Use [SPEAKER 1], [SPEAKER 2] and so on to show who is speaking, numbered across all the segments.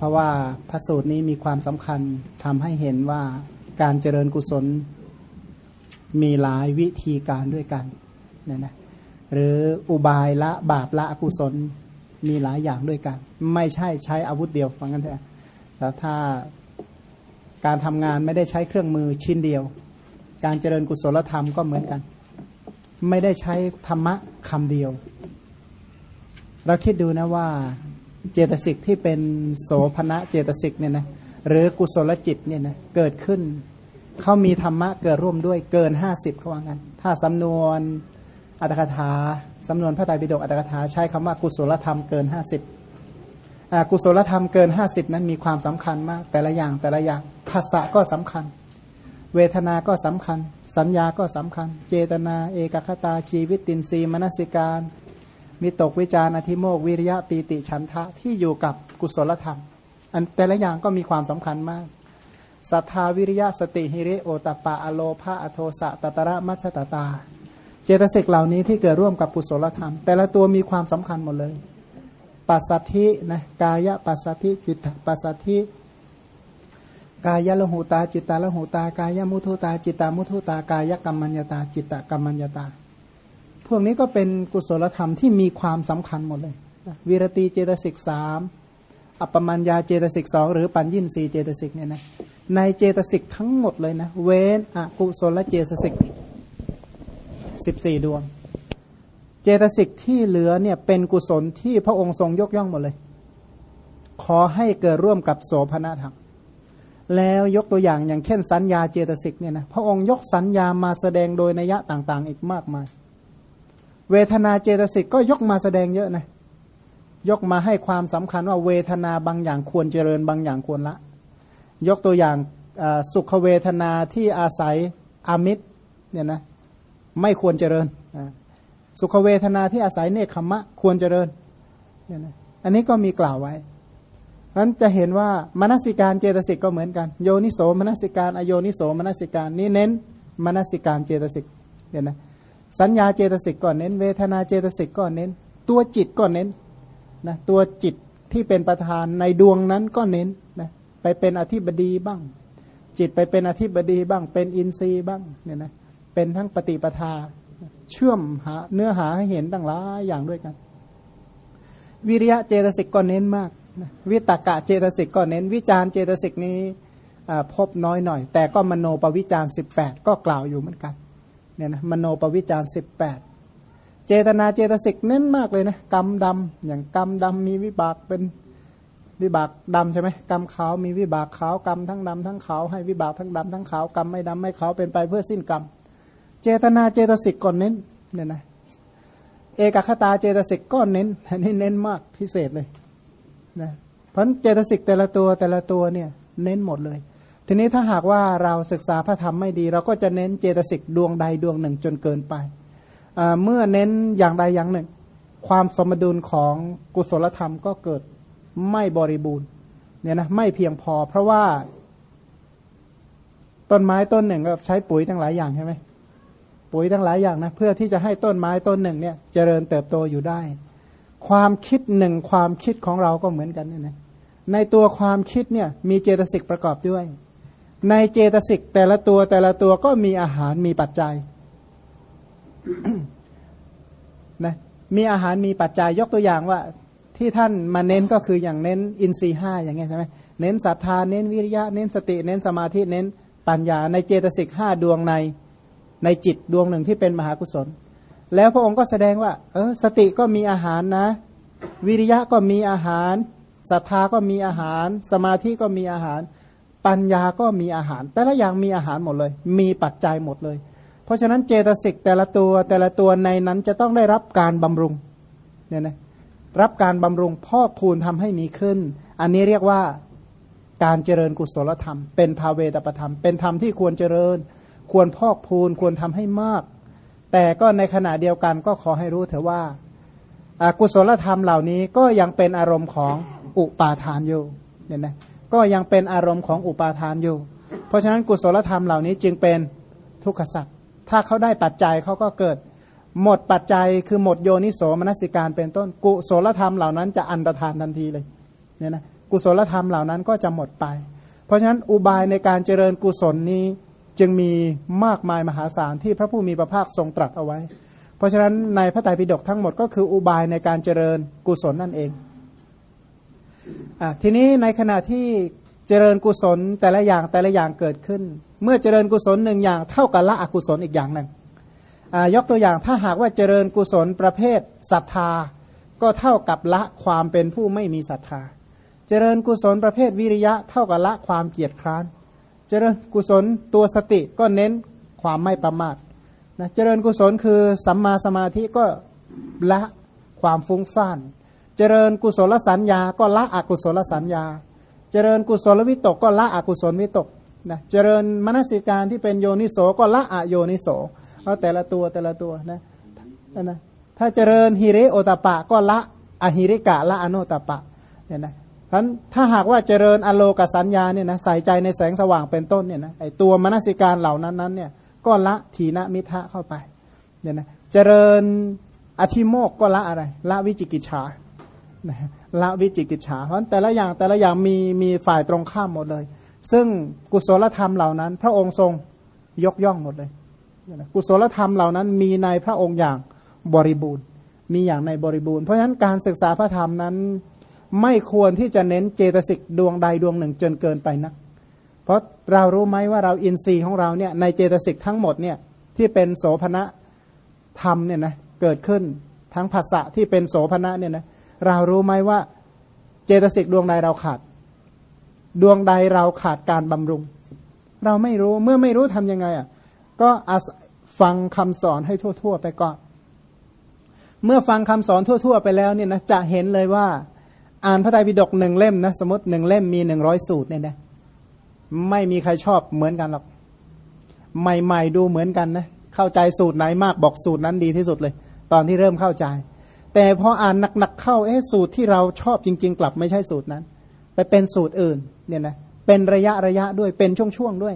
[SPEAKER 1] เพราะว่าพระสูตรนี้มีความสำคัญทำให้เห็นว่าการเจริญกุศลมีหลายวิธีการด้วยกันเนี่ยนะหรืออุบายละบาปละอกุศลมีหลายอย่างด้วยกัน ไม่ใช่ใช้อาวุธเดียวฟังกันเถอะแต่ถ้าการทำงานไม่ได้ใช้เครื่องมือชิ้นเดียว การเจริญกุศลธรรมก็เหมือนกัน ไม่ได้ใช้ธรรมะคำเดียว เราคิดดูนะว่า เจตสิกที่เป็นโสภณเจตสิกเนี่ยนะหรือกุศลจิตเนี่ยนะเกิดขึ้น เขามีธรรมะเกิดร่วมด้วยเกินห้าสิบเขาว่างั้น ถ้าสำนวนอรรถกถาสำนวนพระไตรปิฎกอรรถกถาใช้คำว่ากุศลธรรมเกินห้าสิบกุศลธรรมเกินห้าสิบนั้นมีความสำคัญมาก แต่ละอย่างแต่ละอย่างผัสสะก็สำคัญ เวทนาก็สำคัญ สัญญาก็สำคัญ เจตนา เอกัคคตาชีวิตินทรีย์มนสิการ มิตกวิจารอธิโมกวิริยะปีติฉันทะที่อยู่กับกุศลธรรม อันแต่ละอย่างก็มีความสำคัญมากศรัทธาวิริยะสติหิริโอตปะอโลภาอโทสะตตระมัชตตา เจตสิกเหล่านี้ที่เกิดร่วมกับกุศลธรรม แต่ละตัวมีความสำคัญหมดเลยปัสสัทธินะกายะปัสสัทธิจิตปัสสัทธิกายะละหูตาจิตตาละหูตากายะมุทุตาจิตตามุทุตากายะกัมมัญญตาจิตตกัมมัญญตา พวกนี้ก็เป็นกุศลธรรมที่มีความสำคัญหมดเลยวิรตีเจตสิกสามอัปปมัญญาเจตสิกสองหรือปัญญินสีเจตสิกเนี่ยนะในเจตสิกทั้งหมดเลยนะ เว้นอกุศลเจตสิกสิบสี่ดวง เจตสิกที่เหลือเนี่ยเป็นกุศลที่พระองค์ทรงยกย่องหมดเลย ขอให้เกิดร่วมกับโสภณธรรม แล้วยกตัวอย่างอย่างเช่นสัญญาเจตสิกเนี่ยนะพระองค์ยกสัญญามาแสดงโดยนัยยะต่าง ๆ อีกมากมาย เวทนาเจตสิกก็ยกมาแสดงเยอะนะยกมาให้ความสำคัญว่าเวทนาบางอย่างควรเจริญบางอย่างควรละ ยกตัวอย่างสุขเวทนาที่อาศัยอามิตรเนี่ยนะไม่ควรเจริญ สุขเวทนาที่อาศัยเนคขมะควรเจริญเนี่ยนะอันนี้ก็มีกล่าวไว้นั้นจะเห็นว่ามนสิการเจตสิกก็เหมือนกัน โยนิโสมนสิการอโยนิโสมนสิการนี้เน้นมนสิการเจตสิกเนี่ยนะ สัญญาเจตสิกก็เน้น เวทนาเจตสิกก็เน้น ตัวจิตก็เน้นนะตัวจิตที่เป็นประธานในดวงนั้นก็เน้นนะไปเป็นอธิบดีบ้าง จิตไปเป็นอธิบดีบ้าง เป็นอินทรีย์บ้างเนี่ยนะเป็นทั้งปฏิปทาเชื่อมหาเนื้อหาให้เห็นตั้งหลายอย่างด้วยกัน วิริยะเจตสิกก็เน้นมากวิตากะเจตสิกก็เน้น วิจารเจตสิกนี้พบน้อยหน่อย แต่ก็มโนปวิจารสิบแปดก็กล่าวอยู่เหมือนกัน เนี่ยนะมโนปวิจารสิบแปดเจตนาเจตสิกเน้นมากเลยนะกรรมดำอย่างกรรมดำมีวิบากเป็นวิบากดำใช่ไหมกรรมขาวมีวิบากขาวกรรมทั้งดำทั้งขาวให้วิบากทั้งดำทั้งขาวกรรมไม่ดำไม่ขาวเป็นไปเพื่อสิ้นกรรม เจตนาเจตสิกก่อนเน้นเนี่ยนะเอกคตาเจตสิกก็เน้นอันนี้เน้นมากพิเศษเลยนะเพราะเจตสิกแต่ละตัวแต่ละตัวเนี่ยเน้นหมดเลย ทีนี้ถ้าหากว่าเราศึกษาพระธรรมไม่ดี เราก็จะเน้นเจตสิกดวงใดดวงหนึ่งจนเกินไป เมื่อเน้นอย่างใดอย่างหนึ่ง ความสมดุลของกุศลธรรมก็เกิดไม่บริบูรณ์เนี่ยนะไม่เพียงพอ เพราะว่าต้นไม้ต้นหนึ่งก็ใช้ปุ๋ยทั้งหลายอย่างใช่ไหมปุ๋ยทั้งหลายอย่างนะเพื่อที่จะให้ต้นไม้ต้นหนึ่งเนี่ยเจริญเติบโตอยู่ได้ ความคิดหนึ่งความคิดของเราก็เหมือนกันเนี่ยนะในตัวความคิดเนี่ยมีเจตสิกประกอบด้วย ในเจตสิกแต่ละตัวแต่ละตัวก็มีอาหารมีปัจจัยนะมีอาหารมีปัจจัยยกตัวอย่างว่า ที่ท่านมาเน้นก็คืออย่างเน้นอินทรีห้าอย่างเงี้ยใช่ไหมเน้นศรัทธาเน้นวิริยะ เน้นสติ เน้นสมาธิเน้นปัญญา ในเจตสิกห้าดวงในในจิตดวงหนึ่งที่เป็นมหากุศล แล้วพระองค์ก็แสดงว่า เออสติก็มีอาหารนะ วิริยะก็มีอาหารศรัทธาก็มีอาหาร สมาธิก็มีอาหาร ปัญญาก็มีอาหาร แต่ละอย่างมีอาหารหมดเลย มีปัจจัยหมดเลย เพราะฉะนั้นเจตสิกแต่ละตัวแต่ละตัวในนั้นจะต้องได้รับการบำรุงเนี่ยนะรับการบำรุงพอกพูนทำให้มีขึ้น อันนี้เรียกว่าการเจริญกุศลธรรม เป็นภาเวตประธรรม เป็นธรรมที่ควรเจริญ ควรพอกพูนควรทำให้มาก แต่ก็ในขณะเดียวกันก็ขอให้รู้เถอะว่ากุศลธรรมเหล่านี้ก็ยังเป็นอารมณ์ของอุปาทานอยู่เนี่ยนะ ก็ยังเป็นอารมณ์ของอุปาทานอยู่ เพราะฉะนั้นกุศลธรรมเหล่านี้จึงเป็นทุกขสัตว์ถ้าเขาได้ปัจจัยเขาก็เกิด หมดปัจจัยคือหมดโยนิโสมนสิการเป็นต้นกุศลธรรมเหล่านั้นจะอันตรธานทันทีเลยเนี่ยนะกุศลธรรมเหล่านั้นก็จะหมดไป เพราะฉะนั้นอุบายในการเจริญกุศลนี้จึงมีมากมายมหาศาลที่พระผู้มีพระภาคทรงตรัสเอาไว้ เพราะฉะนั้นในพระไตรปิฎกทั้งหมดก็คืออุบายในการเจริญกุศลนั่นเอง ทีนี้ในขณะที่เจริญกุศลแต่ละอย่างแต่ละอย่างเกิดขึ้น เมื่อเจริญกุศลหนึ่งอย่างเท่ากับละอกุศลอีกอย่างหนึ่งยกตัวอย่างถ้าหากว่าเจริญกุศลประเภทศรัทธา ก็เท่ากับละความเป็นผู้ไม่มีศรัทธา เจริญกุศลประเภทวิริยะเท่ากับละความเกียจคร้าน เจริญกุศลตัวสติก็เน้นความไม่ประมาทนะเจริญกุศลคือสัมมาสมาธิก็ละความฟุ้งซ่าน เจริญกุศลสัญญาก็ละอกุศลสัญญา เจริญกุศลวิตกก็ละอกุศลวิตกนะเจริญมนสิการที่เป็นโยนิโสก็ละอโยนิโสเอาแต่ละตัวแต่ละตัวนะนะถ้าเจริญฮิริโอตปะก็ละอหิริกะละอโนตปะเนี่ยนะฉะนั้นถ้าหากว่าเจริญอโลกสัญญาเนี่ยนะใส่ใจในแสงสว่างเป็นต้นเนี่ยนะไอตัวมนสิการเหล่านั้นนั้นเนี่ยก็ละทีนมิทะเข้าไปเนี่ยนะเจริญอธิโมกก็ละอะไร ละวิจิกิจฉา ละวิจิกิจฉาเพราะแต่ละอย่างแต่ละอย่างมีมีฝ่ายตรงข้ามหมดเลย ซึ่งกุศลธรรมเหล่านั้น พระองค์ทรงยกย่องหมดเลย กุศลธรรมเหล่านั้นมีในพระองค์อย่างบริบูรณ์ มีอย่างในบริบูรณ์ เพราะฉะนั้นการศึกษาพระธรรมนั้น ไม่ควรที่จะเน้นเจตสิกดวงใดดวงหนึ่งจนเกินไปนักเพราะเรารู้ไหมว่าเราอินทรีย์ของเราเนี่ยในเจตสิกทั้งหมดเนี่ยที่เป็นโสภณะธรรมเนี่ยนะเกิดขึ้นทั้งภาษะที่เป็นโสภณะเนี่ยนะ เรารู้ไหมว่า เจตสิกดวงใดเราขาด ดวงใดเราขาดการบำรุง เราไม่รู้เมื่อไม่รู้ทำยังไงอะก็ฟังคำสอนให้ทั่ว ๆ ไปก่อน เมื่อฟังคำสอนทั่ว ๆ ไปแล้วเนี่ยนะจะเห็นเลยว่า อ่านพระไตรปิฎกหนึ่งเล่มนะสมมติหนึ่งเล่มมีหนึ่งร้อยสูตรเนี่ยนะไม่มีใครชอบเหมือนกันหรอก ใหม่ ๆ ดูเหมือนกันนะ เข้าใจสูตรไหนมากบอกสูตรนั้นดีที่สุดเลย ตอนที่เริ่มเข้าใจ แต่พออ่านหนักๆเข้าเอ๊ะสูตรที่เราชอบจริง ๆ กลับไม่ใช่สูตรนั้น ไปเป็นสูตรอื่นเนี่ยนะเป็นระยะระยะด้วยเป็นช่วงๆด้วย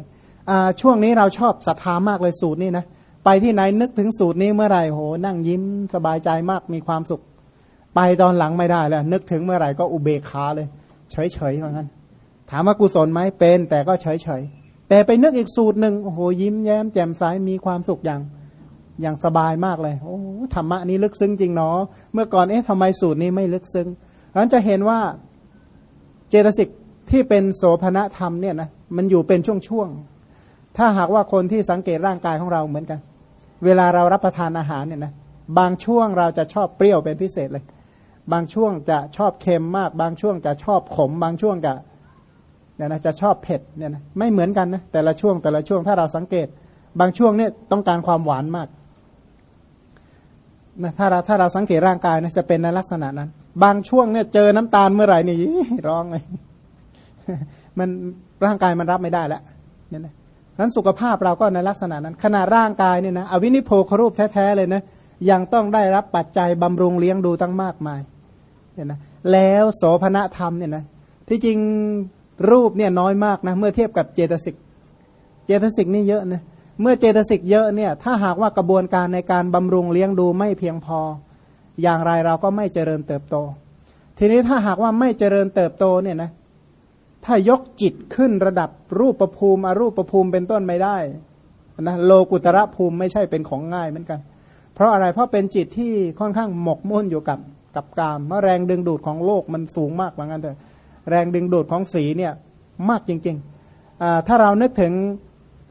[SPEAKER 1] ช่วงนี้เราชอบศรัทธามากเลยสูตรนี้นะไปที่ไหนนึกถึงสูตรนี้เมื่อไหร่โห นั่งยิ้มสบายใจมากมีความสุข ไปตอนหลังไม่ได้แล้ว นึกถึงเมื่อไหร่ก็อุเบกขาเลย เฉยเฉยเหมือนกันถามว่ากุศลไหมเป็น แต่ก็เฉยเฉยแต่ไปนึกอีกสูตรหนึ่งโอ้โหยิ้มแย้มแจ่มใสมีความสุขอย่าง อย่างสบายมากเลย โอ้ธรรมะนี้ลึกซึ้งจริงเนาะเมื่อก่อนเอ๊ะทำไมสูตรนี้ไม่ลึกซึ้งเพราะจะเห็นว่าเจตสิกที่เป็นโสภณธรรมเนี่ยนะมันอยู่เป็นช่วงๆ ถ้าหากว่าคนที่สังเกตร่างกายของเราเหมือนกัน เวลาเรารับประทานอาหารเนี่ยนะบางช่วงเราจะชอบเปรี้ยวเป็นพิเศษเลย บางช่วงจะชอบเค็มมาก บางช่วงจะชอบขม บางช่วงจะเนี่ยนะจะชอบเผ็ดเนี่ยนะไม่เหมือนกันนะแต่ละช่วงแต่ละช่วงถ้าเราสังเกต บางช่วงเนี่ยต้องการความหวานมาก ถ้าเราถ้าเราสังเกตร่างกายนะจะเป็นในลักษณะนั้น บางช่วงเนี่ยเจอน้ำตาลเมื่อไหร่นี่ร้องเลยมันร่างกายมันรับไม่ได้แล้วเนี่ยนะนั้นสุขภาพเราก็ในลักษณะนั้นขณะร่างกายเนี่ยนะอวินิโพครูปแท้ๆเลยนะยังต้องได้รับปัจจัยบำรุงเลี้ยงดูตั้งมากมายเนี่ยนะแล้วโสภณธรรมเนี่ยนะที่จริงรูปเนี่ยน้อยมากนะเมื่อเทียบกับเจตสิก เจตสิกนี่เยอะนะเเมื่อเจตสิกเยอะเนี่ยถ้าหากว่ากระบวนการในการบำรุงเลี้ยงดูไม่เพียงพอ อย่างไรเราก็ไม่เจริญเติบโต ทีนี้ถ้าหากว่าไม่เจริญเติบโตเนี่ยนะถ้ายกจิตขึ้นระดับรูปประภูมิอรูปประภูมิเป็นต้นไม่ได้นะโลกุตระภูมิไม่ใช่เป็นของง่ายเหมือนกัน เพราะอะไรเพราะเป็นจิตที่ค่อนข้างหมกมุ่นอยู่กับกับกามเมื่อแรงดึงดูดของโลกมันสูงมากเหมือนกันเถอะแรงดึงดูดของสีเนี่ยมากจริงๆถ้าเรานึกถึง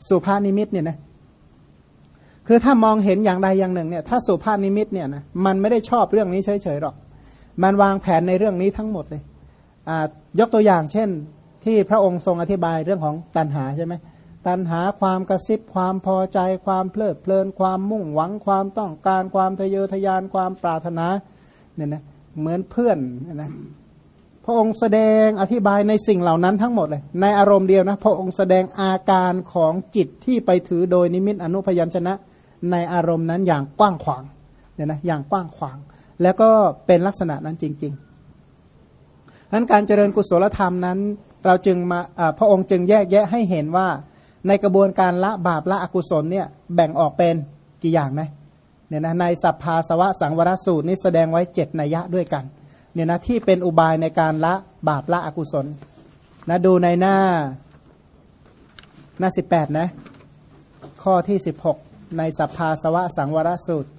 [SPEAKER 1] สุภานิมิตเนี่ยนะคือถ้ามองเห็นอย่างใดอย่างหนึ่งเนี่ยถ้าสุภาพนิมิตเนี่ยนะมันไม่ได้ชอบเรื่องนี้เฉยๆหรอก มันวางแผนในเรื่องนี้ทั้งหมดเลยยกตัวอย่างเช่น ที่พระองค์ทรงอธิบายเรื่องของตัณหาใช่ไหมตัณหาความกระซิบความพอใจ ความเพลิดเพลิน ความมุ่งหวังความต้องการความทะเยอทะยานความปรารถนาเนี่ยนะเหมือนเพื่อนนะ พระองค์แสดงอธิบายในสิ่งเหล่านั้นทั้งหมดเลย ในอารมณ์เดียวนะพระองค์แสดงอาการของจิตที่ไปถือโดยนิมิตอนุพยัญชนะ ในอารมณ์นั้นอย่างกว้างขวางเนี่ยนะอย่างกว้างขวาง แล้วก็เป็นลักษณะนั้นจริงๆนั้นการเจริญกุศลธรรมนั้น เราจึงมาพระองค์จึงแยกแยะให้เห็นว่า ในกระบวนการละบาปละอกุศลเนี่ยแบ่งออกเป็นกี่อย่างนะเนี่ยนะในสัพพาสวะสังวรสูตรนี้แสดงไว้เจ็ดนัยยะด้วยกัน เนี่ยนะที่เป็นอุบายในการละบาปละอกุศลนะดูในหน้าหน้าสิบแปดนะข้อที่สิบหกในสัพพาสวะสังวรสูตร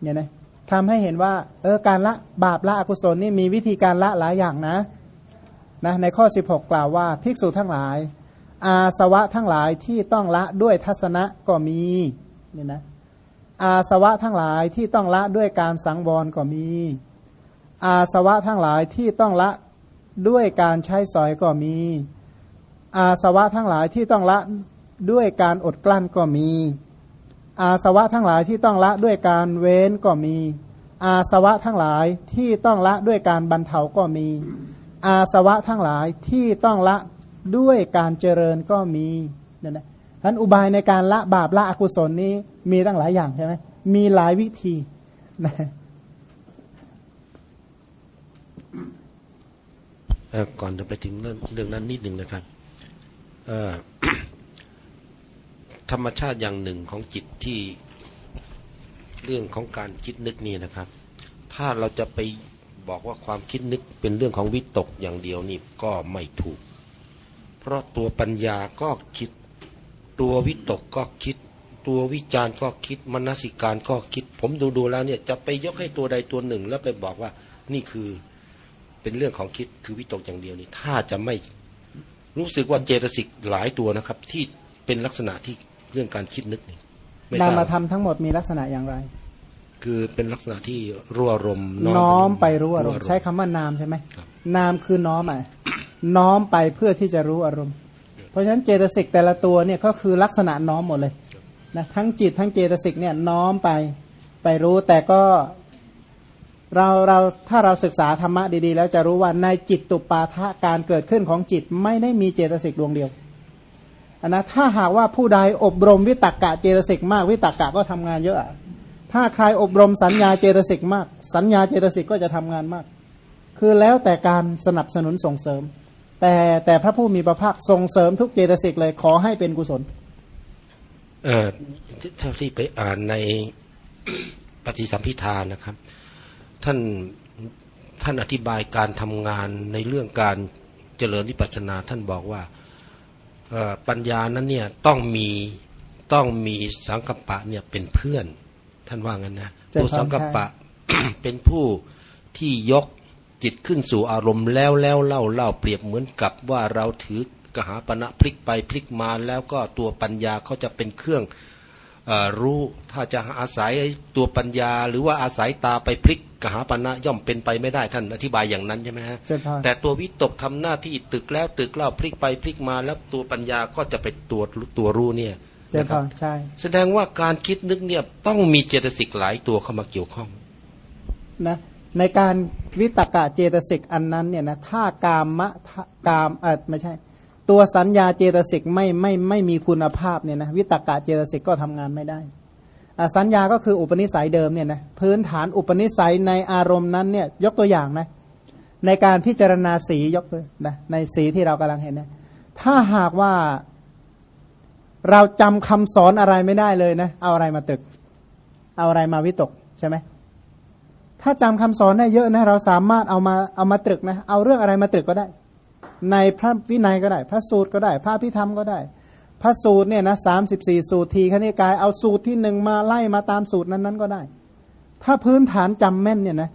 [SPEAKER 1] เนี่ยนะทำให้เห็นว่าเออการละบาปละอกุศลนี่มีวิธีการละหลายอย่างนะนะในข้อ 16 กล่าวว่า ภิกษุทั้งหลาย อาสวะทั้งหลายที่ต้องละด้วยทัศนะก็มีเนี่ยนะ อาสวะทั้งหลายที่ต้องละด้วยการสังวรก็มี อาสวะทั้งหลายที่ต้องละด้วยการใช้สอยก็มี อาสวะทั้งหลายที่ต้องละด้วยการอดกลั้นก็มี อาสวะทั้งหลายที่ต้องละด้วยการเว้นก็มี อาสวะทั้งหลายที่ต้องละด้วยการบรรเทาก็มี อาสวะทั้งหลายที่ต้องละด้วยการเจริญก็มีเนี่ยนะ นั้นอุบายในการละบาปละอกุศลนี้มีตั้งหลายอย่างใช่ไหมมีหลายวิธีนะ
[SPEAKER 2] ก่อนจะไปถึงเรื่องเรื่องนั้นนิดหนึ่งนะครับธรรมชาติอย่างหนึ่งของจิตที่เรื่องของการคิดนึกนี่นะครับ ถ้าเราจะไปบอกว่าความคิดนึกเป็นเรื่องของวิตกอย่างเดียวนี่ก็ไม่ถูก เพราะตัวปัญญาก็คิด ตัววิตกก็คิด ตัววิจารณ์ก็คิดมนสิการก็คิด ผมดูดูๆแล้วเนี่ยจะไปยกให้ตัวใดตัวหนึ่ง แล้วไปบอกว่านี่คือเป็นเรื่องของคิดคือวิตกอย่างเดียวนี่ถ้าจะไม่รู้สึกว่าเจตสิกหลายตัวนะครับ ที่เป็นลักษณะที่เรื่องการคิดนึกนี่ไม่ท
[SPEAKER 1] นาม
[SPEAKER 2] ราบ
[SPEAKER 1] ธรรมทั้งหมดมีลักษณะอย่างไร
[SPEAKER 2] คือเป็นลักษณะที่รั่วรม
[SPEAKER 1] น้อมไปรู้อารมณ์ใช้คำว่านามใช่ไหม
[SPEAKER 2] ครับ
[SPEAKER 1] นามคือน้อมอะน้อมไปเพื่อที่จะรู้อารมณ์เพ ราะฉะนั้นเจตสิกแต่ละตัวเนี่ยก็คือลักษณะน้อมหมดเลยนะทั้งจิตทั้งเจตสิกเนี่ยน้อมไปไปรู้แต่ก็เราเราถ้าเราศึกษาธรรมะดีๆ แล้วจะรู้ว่าในจิตตุปาทะการเกิดขึ้นของจิตไม่ได้มีเจตสิกดวงเดียวอันนะถ้าหากว่าผู้ใดอบรมวิตกกะเจตสิกมากวิตกกะก็ทำงานเยอะอะ ถ้าใครอบรมสัญญาเจตสิกมาก สัญญาเจตสิกก็จะทำงานมาก คือแล้วแต่การสนับสนุนส่งเสริม แต่แต่พระผู้มีพระภาคส่งเสริมทุกเจตสิกเลยขอให้เป็นกุศล
[SPEAKER 2] เอ่อที่เท่าที่ไปอ่านในปฏิสัมพิธานะครับ ท่านท่านอธิบายการทำงานในเรื่องการเจริญวิปัสสนา ท่านบอกว่าเอ่อปัญญานั้นเนี่ยต้องมีต้องมีสังกัปปะเนี่ยเป็นเพื่อน ท่านว่างั้นนะ
[SPEAKER 1] เจริญ
[SPEAKER 2] ตัวสังกัปปะเป็นผู้ที่ยก จิตขึ้นสู่อารมณ์แล้วแล้วเล่าเล่าเปรียบเหมือนกับว่าเราถือกหาปณะพลิกไปพลิกมาแล้วก็ตัวปัญญาเขาจะเป็นเครื่องเอ่อรู้ถ้าจะอาศัยตัวปัญญา หรือว่าอาศัยตาไปพลิกกหาปณะย่อมเป็นไปไม่ได้ท่านอธิบายอย่างนั้นใช่ไหมฮะ
[SPEAKER 1] เจริญพร
[SPEAKER 2] แต่ตัววิตกทำหน้าที่ตึกแล้วตึกเล่าพลิกไปพลิกมาแล้วตัวปัญญาก็จะเป็นตัวตัวรู้เนี่ย
[SPEAKER 1] เจริญ
[SPEAKER 2] นะ
[SPEAKER 1] พ
[SPEAKER 2] ครับ
[SPEAKER 1] รใช่
[SPEAKER 2] แสดงว่าการคิดนึกเนี่ยต้องมีเจตสิกหลายตัวเข้ามาเกี่ยวข้อง
[SPEAKER 1] นะ ในการวิตกะเจตสิกอันนั้นเนี่ยนะถ้ากามะกามเออไม่ใช่ ตัวสัญญาเจตสิกไม่ไม่ไม่มีคุณภาพเนี่ยนะวิตกะเจตสิกก็ทำงานไม่ได้สัญญาก็คืออุปนิสัยเดิมเนี่ยนะพื้นฐานอุปนิสัยในอารมณ์นั้นเนี่ยยกตัวอย่างนะในการพิจารณาสียกตัวนะในสีที่เรากำลังเห็นนะถ้าหากว่าเราจำคำสอนอะไรไม่ได้เลยนะเอาอะไรมาตรึก เอาอะไรมาวิตกใช่ไหม ถ้าจำคำสอนได้เยอะนะเราสามารถเอามาเอามาตรึกนะเอาเรื่องอะไรมาตรึกก็ได้ ในพระวินัยก็ได้ พระสูตรก็ได้ พระพิธรรมก็ได้ พระสูตรเนี่ยนะสามสิบสี่สูตรทีคณิกายเอาสูตรที่หนึ่งมาไล่มาตามสูตรนั้นๆก็ได้ ถ้าพื้นฐานจำแม่นเนี่ยนะ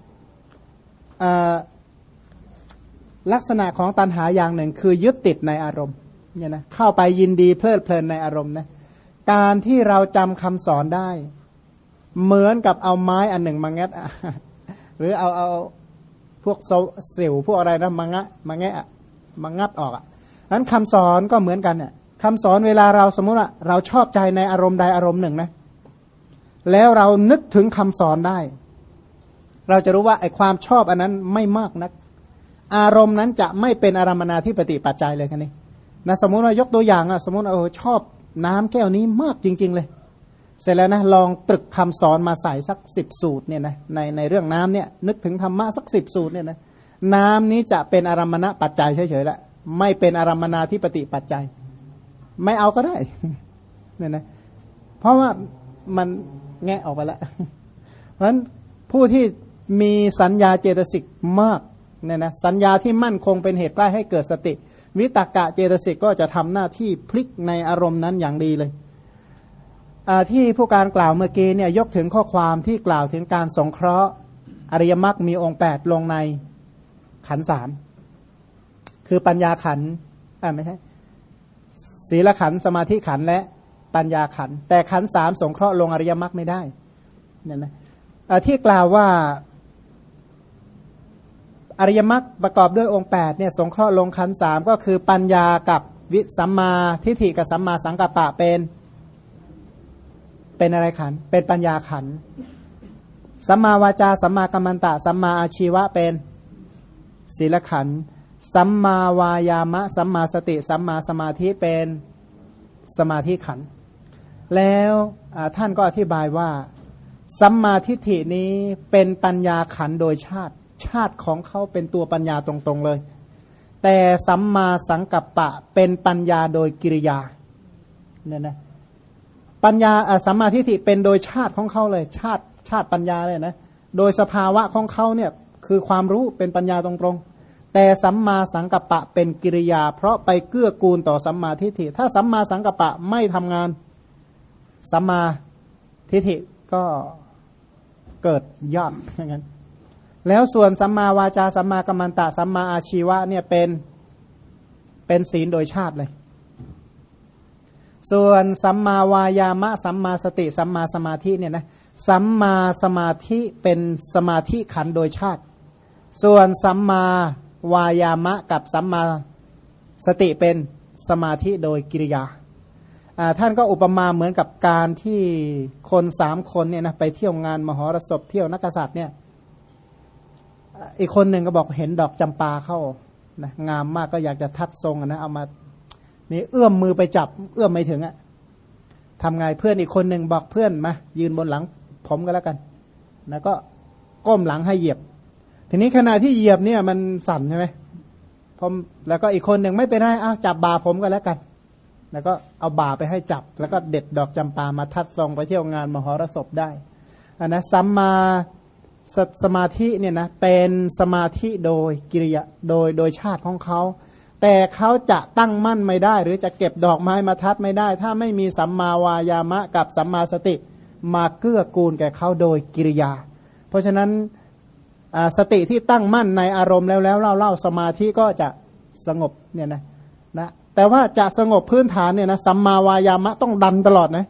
[SPEAKER 1] ลักษณะของตัณหาอย่างหนึ่งคือยึดติดในอารมณ์เนี่ยนะเข้าไปยินดีเพลิดเพลินในอารมณ์นะการที่เราจำคำสอนได้ เหมือนกับเอาไม้อันหนึ่งมางัดอะ รือเอาเอาพวกโซสิวพวกอะไรนะมางะมาแงะมางัดออกอะนั้นคำสอนก็เหมือนกันเนี่ยคำสอนเวลาเราสมมติว่าเราชอบใจในอารมณ์ใดอารมณ์หนึ่งนะแล้วเรานึกถึงคำสอนได้ เราจะรู้ว่าไอ้ความชอบอันนั้นไม่มากนัก อารมณ์นั้นจะไม่เป็นอารมณนาที่ปฏิปัจจัยเลยคันนี้นะสมมุติว่ายกตัวอย่างอะสมมติเออชอบน้ำแก้วนี้มากจริง ๆ เลย เสร็จแล้วนะลองตรึกคำสอนมาใส่สักสิบสูตรเนี่ยนะในในเรื่องน้ำเนี่ยนึกถึงธรรมะสักสิบสูตรเนี่ยนะน้ำนี้จะเป็นอารมณะปัจจัยเฉยๆและไม่เป็นอารมณนาที่ปฏิปัจจัย ไม่เอาก็ได้เนี่ยนะเพราะว่ามันแงะออกไปแล้ว เพราะฉะนั้นผู้ที่มีสัญญาเจตสิกมากเนี่ยนะสัญญาที่มั่นคงเป็นเหตุใกล้ให้เกิดสติ วิตกะเจตสิกก็จะทำหน้าที่พลิกในอารมณ์นั้นอย่างดีเลย ที่ผู้การกล่าวเมื่อกี้เนี่ยยกถึงข้อความที่กล่าวถึงการสงเคราะห์อริยมรรคมีองค์แปดลงในขันสามคือปัญญาขันอ่าไม่ใช่ศีลขันสมาธิขันและปัญญาขัน แต่ขันสามสงเคราะห์ลงอริยมรรคไม่ได้เนี่ยนะที่กล่าวว่าอริยมรรคประกอบด้วยองค์8เนี่ยสงเคราะห์ลงขันสามก็คือปัญญากับวิสัมมาทิฏฐิกับสัมมาสังกัปปะเป็น เป็นอะไรขัน เป็นปัญญาขัน สัมมาวาจา สัมมากัมมันตะ สัมมาอาชีวะเป็นศีลขัน สัมมาวายามะ สัมมาสติ สัมมาสมาธิเป็นสมาธิขัน แล้วท่านก็อธิบายว่า สัมมาทิฏฐินี้เป็นปัญญาขันโดยชาติ ชาติของเขาเป็นตัวปัญญาตรงๆเลย แต่สัมมาสังกัปปะเป็นปัญญาโดยกิริยาเนี่ยนะ ปัญญาสัมมาทิฏฐิเป็นโดยชาติของเขาเลย ชาติชาติปัญญาเลยนะโดยสภาวะของเขาเนี่ยคือความรู้เป็นปัญญาตรงๆ แต่สัมมาสังกัปปะเป็นกิริยา เพราะไปเกื้อกูลต่อสัมมาทิฏฐิ ถ้าสัมมาสังกัปปะไม่ทำงานสัมมาทิฏฐิก็เกิดยอดอย่างนั้นแล้วส่วนสัมมาวาจาสัมมากัมมันตะสัมมาอาชีวะเนี่ยเป็นเป็นศีลโดยชาติเลย ส่วนสัมมาวายามะสัมมาสติ สัมมาสมาธิเนี่ยนะสัมมาสมาธิเป็นสมาธิขันโดยชาติ ส่วนสัมมาวายามะกับสัมมาสติเป็นสมาธิโดยกิริยา ท่านก็อุปมาเหมือนกับการที่คนสามคนเนี่ยนะไปเที่ยวงานมหรสพเที่ยวนักษัตริย์เนี่ยอีกคนหนึ่งก็บอกเห็นดอกจำปาเข้านะงามมากก็อยากจะทัดทรงนะเอามา นี่เอื้อมมือไปจับ เอื้อมไม่ถึงอะทำไงเพื่อนอีกคนหนึ่งบอกเพื่อนมา ยืนบนหลังผมก็แล้วกัน แล้วก็ก้มหลังให้เหยียบ ทีนี้ขณะที่เหยียบเนี่ยมันสั่นใช่ไหมผมแล้วก็อีกคนหนึ่งไม่เป็นไรอ้าวจับบ่าผมก็แล้วกัน แล้วก็เอาบ่าไปให้จับ แล้วก็เด็ดดอกจำปามาทัดทรงไปเที่ยวงานมหรสพได้อันนะสัมมาสสมาธิเนี่ยนะเป็นสมาธิโดยกิริยาโดยโดยชาติของเขา แต่เขาจะตั้งมั่นไม่ได้ หรือจะเก็บดอกไม้มาทัดไม่ได้ ถ้าไม่มีสัมมาวายามะกับสัมมาสติมาเกื้อกูลแก่เขาโดยกิริยา เพราะฉะนั้นสติที่ตั้งมั่นในอารมณ์แล้วแล้วเล่าเล่าสมาธิก็จะสงบเนี่ยนะนะแต่ว่าจะสงบพื้นฐานเนี่ยนะสัมมาวายามะต้องดันตลอดนะ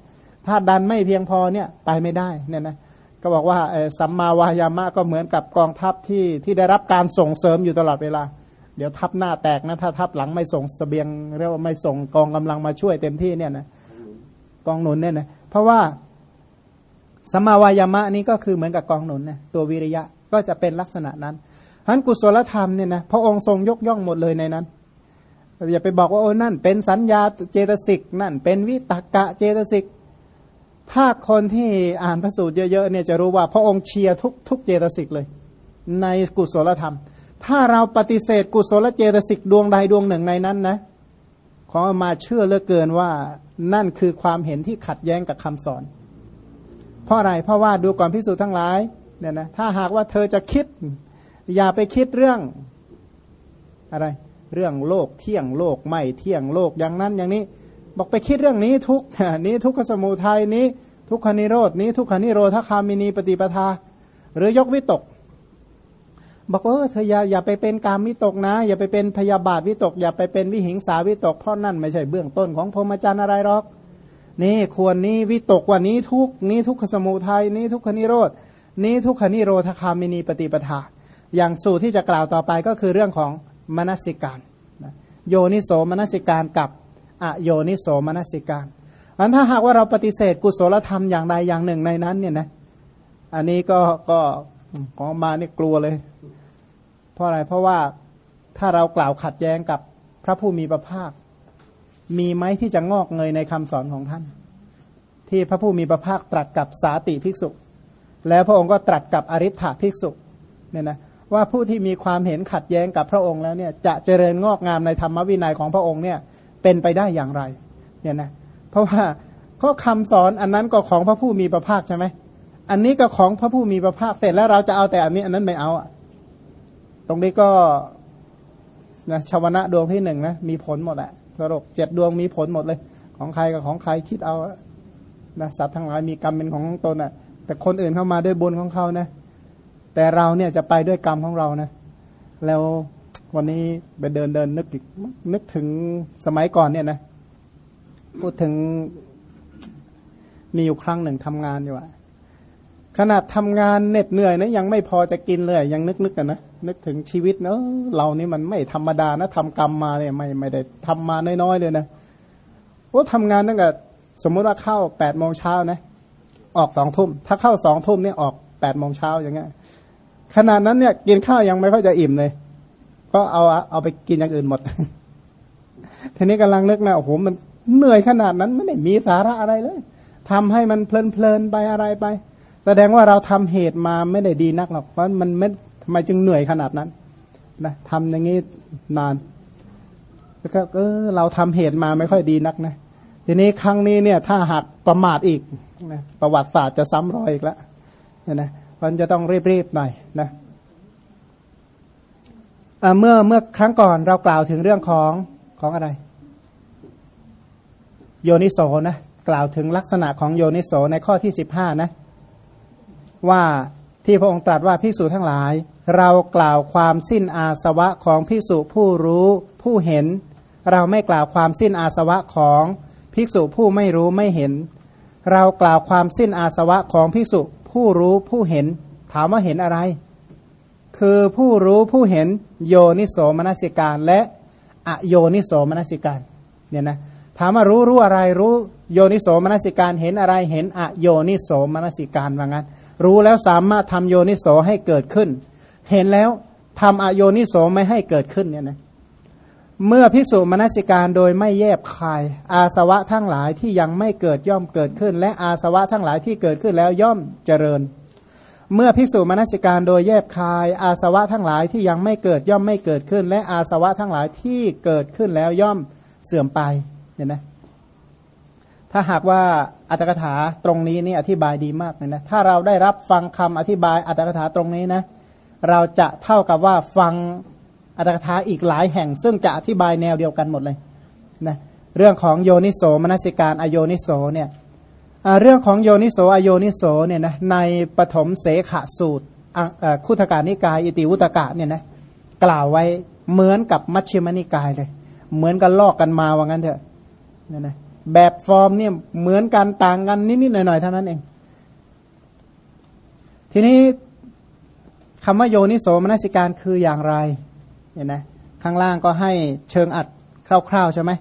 [SPEAKER 1] ถ้าดันไม่เพียงพอเนี่ยไปไม่ได้เนี่ยนะก็บอกว่าสัมมาวายามะก็เหมือนกับกองทัพที่ที่ได้รับการส่งเสริมอยู่ตลอดเวลา เดี๋ยวทัพหน้าแตกนะ ถ้าทัพหลังไม่ส่งสเสบียงเรียกว่าไม่ส่งกองกำลังมาช่วยเต็มที่เนี่ยนะกองหนุนเนี่ยนะเพราะว่าสัมมาวายามะนี้ก็คือเหมือนกับกองหนุนเนี่ยตัววิริยะก็จะเป็นลักษณะนั้นฉะนั้นกุศลธรรมเนี่ยนะพระองค์ทรงยกย่องหมดเลยในนั้นอย่าไปบอกว่าโอ้นั่น เป็นสัญญาเจตสิกนั่น เป็นวิตกะเจตสิกถ้าคนที่อ่านพระสูตรเยอะๆเนี่ยจะรู้ว่าพระองค์เชียร์ทุกทุกเจตสิกเลย ในกุศลธรรม ถ้าเราปฏิเสธกุศลเจตสิกดวงใดดวงหนึ่งในนั้นนะ ขอมาเชื่อเหลือเกินว่านั่นคือความเห็นที่ขัดแย้งกับคำสอน เพราะอะไรเพราะว่าดูก่อนพิสูจน์ทั้งหลายเนี่ยนะถ้าหากว่าเธอจะคิด อย่าไปคิดเรื่องอะไร เรื่องโลกเที่ยงโลกไม่เที่ยงโลกอย่างนั้นอย่างนี้ บอกไปคิดเรื่องนี้ทุกนี้ทุกขสมุทัยนี้ ทุกขานิโรดนี้ ทุกขานิโรธคามินีปฏิปทา หรือยกวิตก บอกเออเธออย่าอย่าไปเป็นกามวิตกนะ อย่าไปเป็นพยาบาทวิตก อย่าไปเป็นวิหิงสาวิตกเพราะนั่นไม่ใช่เบื้องต้นของพรหมจรรย์อะไรหรอก นี่ควรนี้วิตกว่านี้ทุกนี้ทุกขสมุทัยนี้ทุกขนิโรดนี้ทุกขนิโรธคามินีปฏิปทา อย่างสูตรที่จะกล่าวต่อไปก็คือเรื่องของมนสิการโยนิโสมนสิการกับอโยนิโสมนสิการอันถ้าหากว่าเราปฏิเสธกุศลธรรมอย่างใดอย่างหนึ่งในนั้นเนี่ยนะอันนี้ก็ก็ ของมานี่กลัวเลย เพราะอะไรเพราะว่าถ้าเรากล่าวขัดแย้งกับพระผู้มีพระภาค มีไหมที่จะงอกเงยในคำสอนของท่าน ที่พระผู้มีพระภาคตรัสกับสาติภิกษุ แล้วพระองค์ก็ตรัสกับอริ t ฐภิกษุเนี่ยนะว่าผู้ที่มีความเห็นขัดแย้งกับพระองค์แล้วเนี่ยจะเจริญงอกงามในธรรมวินัยของพระองค์เนี่ยเป็นไปได้อย่างไรเนี่ยนะเพราะว่าก็คำสอนอันนั้นก็ของพระผู้มีพระภาคใช่ไหม อันนี้ก็ของพระผู้มีพระภาคเสร็จแล้วเราจะเอาแต่อันนี้อันนั้นไม่เอาอะ ตรงนี้ก็นะชาวนะดวงที่หนึ่งนะมีผลหมดแหละสรุปเจ็ดดวงมีผลหมดเลย ของใครกับของใครคิดเอานะสัตว์ทั้งหลายมีกรรมเป็นของตนอะ แต่คนอื่นเข้ามาด้วยบุญของเขานะแต่เราเนี่ยจะไปด้วยกรรมของเรานะแล้ววันนี้ไปเดินเดินนึกอีกนึกถึงสมัยก่อนเนี่ยนะพูดถึงมีอยู่ครั้งหนึ่งทำงานอยู่อะ ขนาดทำงานเหน็ดเหนื่อยนะยังไม่พอจะกินเลย ยังนึกนึกกันนะนึกถึงชีวิตเนาะเรานี่มันไม่ธรรมดานะทำกรรมมาเนี่ยไม่ไม่ได้ทำมาน้อยๆเลยนะว่าทำงานตั้งแต่สมมติว่าเข้าแปดโมงเช้านะ ออกสองทุ่มถ้าเข้าสองทุ่มเนี่ยออกแปดโมงเช้าอย่างเงี้ยขนาดนั้นเนี่ยกินข้าวยังไม่ค่อยจะอิ่มเลย ก็เอาเอาไปกินอย่างอื่นหมด ทีนี้กำลังนึกนะโอ้โหมันเหนื่อยขนาดนั้นไม่ได้มีสาระอะไรเลยทำให้มันเพลินๆไปอะไรไป แสดงว่าเราทำเหตุมาไม่ได้ดีนักหรอกเพราะมันไม่ทำไมจึงเหนื่อยขนาดนั้นนะทำอย่างนี้นานแล้วก็เออเราทำเหตุมาไม่ค่อยดีนักนะทีนี้ครั้งนี้เนี่ยถ้าหากประมาทอีกนะประวัติศาสตร์จะซ้ำรอยอีกแล้วเนี่ยนะมันจะต้องรีบๆหน่อยนะเมื่อเมื่อครั้งก่อนเรากล่าวถึงเรื่องของของอะไร โยนิโสนะกล่าวถึงลักษณะของโยนิโสในข้อที่สิบห้านะ ว่าที่พระองค์ตรัสว่าภิกษุทั้งหลาย เรากล่าวความสิ้นอาสวะของภิกษุผู้รู้ผู้เห็น เราไม่กล่าวความสิ้นอาสวะของภิกษุผู้ไม่รู้ไม่เห็น เรากล่าวความสิ้นอาสวะของภิกษุผู้รู้ผู้เห็น ถามว่าเห็นอะไร คือผู้รู้ผู้เห็นโยนิโสมนสิการและอโยนิโสมนสิการเนี่ยนะถามว่ารู้รู้อะไรรู้โยนิโสมนสิการเห็นอะไรเห็นอโยนิโสมนสิการว่างั้น รู้แล้วสามารถทำโยนิโสให้เกิดขึ้น เห็นแล้วทำอโยนิโสไม่ให้เกิดขึ้นเนี่ยนะเมื่อพิสูจมนสิการโดยไม่แยบคาย อาสวะทั้งหลายที่ยังไม่เกิดย่อมเกิดขึ้น และอาสวะทั้งหลายที่เกิดขึ้นแล้วย่อมเจริญ เมื่อพิสูจมนสิการโดยแยบคาย อาสวะทั้งหลายที่ยังไม่เกิดย่อมไม่เกิดขึ้น และอาสวะทั้งหลายที่เกิดขึ้นแล้วย่อมเสื่อมไปเนี่ยนะ ถ้าหากว่าอัตถกถาตรงนี้นี่อธิบายดีมากเลยนะ ถ้าเราได้รับฟังคำอธิบายอัตถกถาตรงนี้นะ เราจะเท่ากับว่าฟังอัตถกถาอีกหลายแห่ง ซึ่งจะอธิบายแนวเดียวกันหมดเลยนะเรื่องของโยนิโสมนสิการอโยนิโสเนี่ยเรื่องของโยนิโสอโยนิโสเนี่ยนะในปฐมเสขสูตรคุถการนิกาย อิติวุตกะเนี่ยนะกล่าวไว้เหมือนกับมัชฌิมนิกายเลย เหมือนกันลอกกันมาว่างั้นเถอะเนี่ยนะ แบบฟอร์มเนี่ยเหมือนกันต่างกันนิดๆหน่อยๆเท่านั้นเอง ทีนี้คำว่าโยนิโสมนสิการคืออย่างไรเห็นไหมข้างล่างก็ให้เชิงอัดคร่าวๆใช่ไหม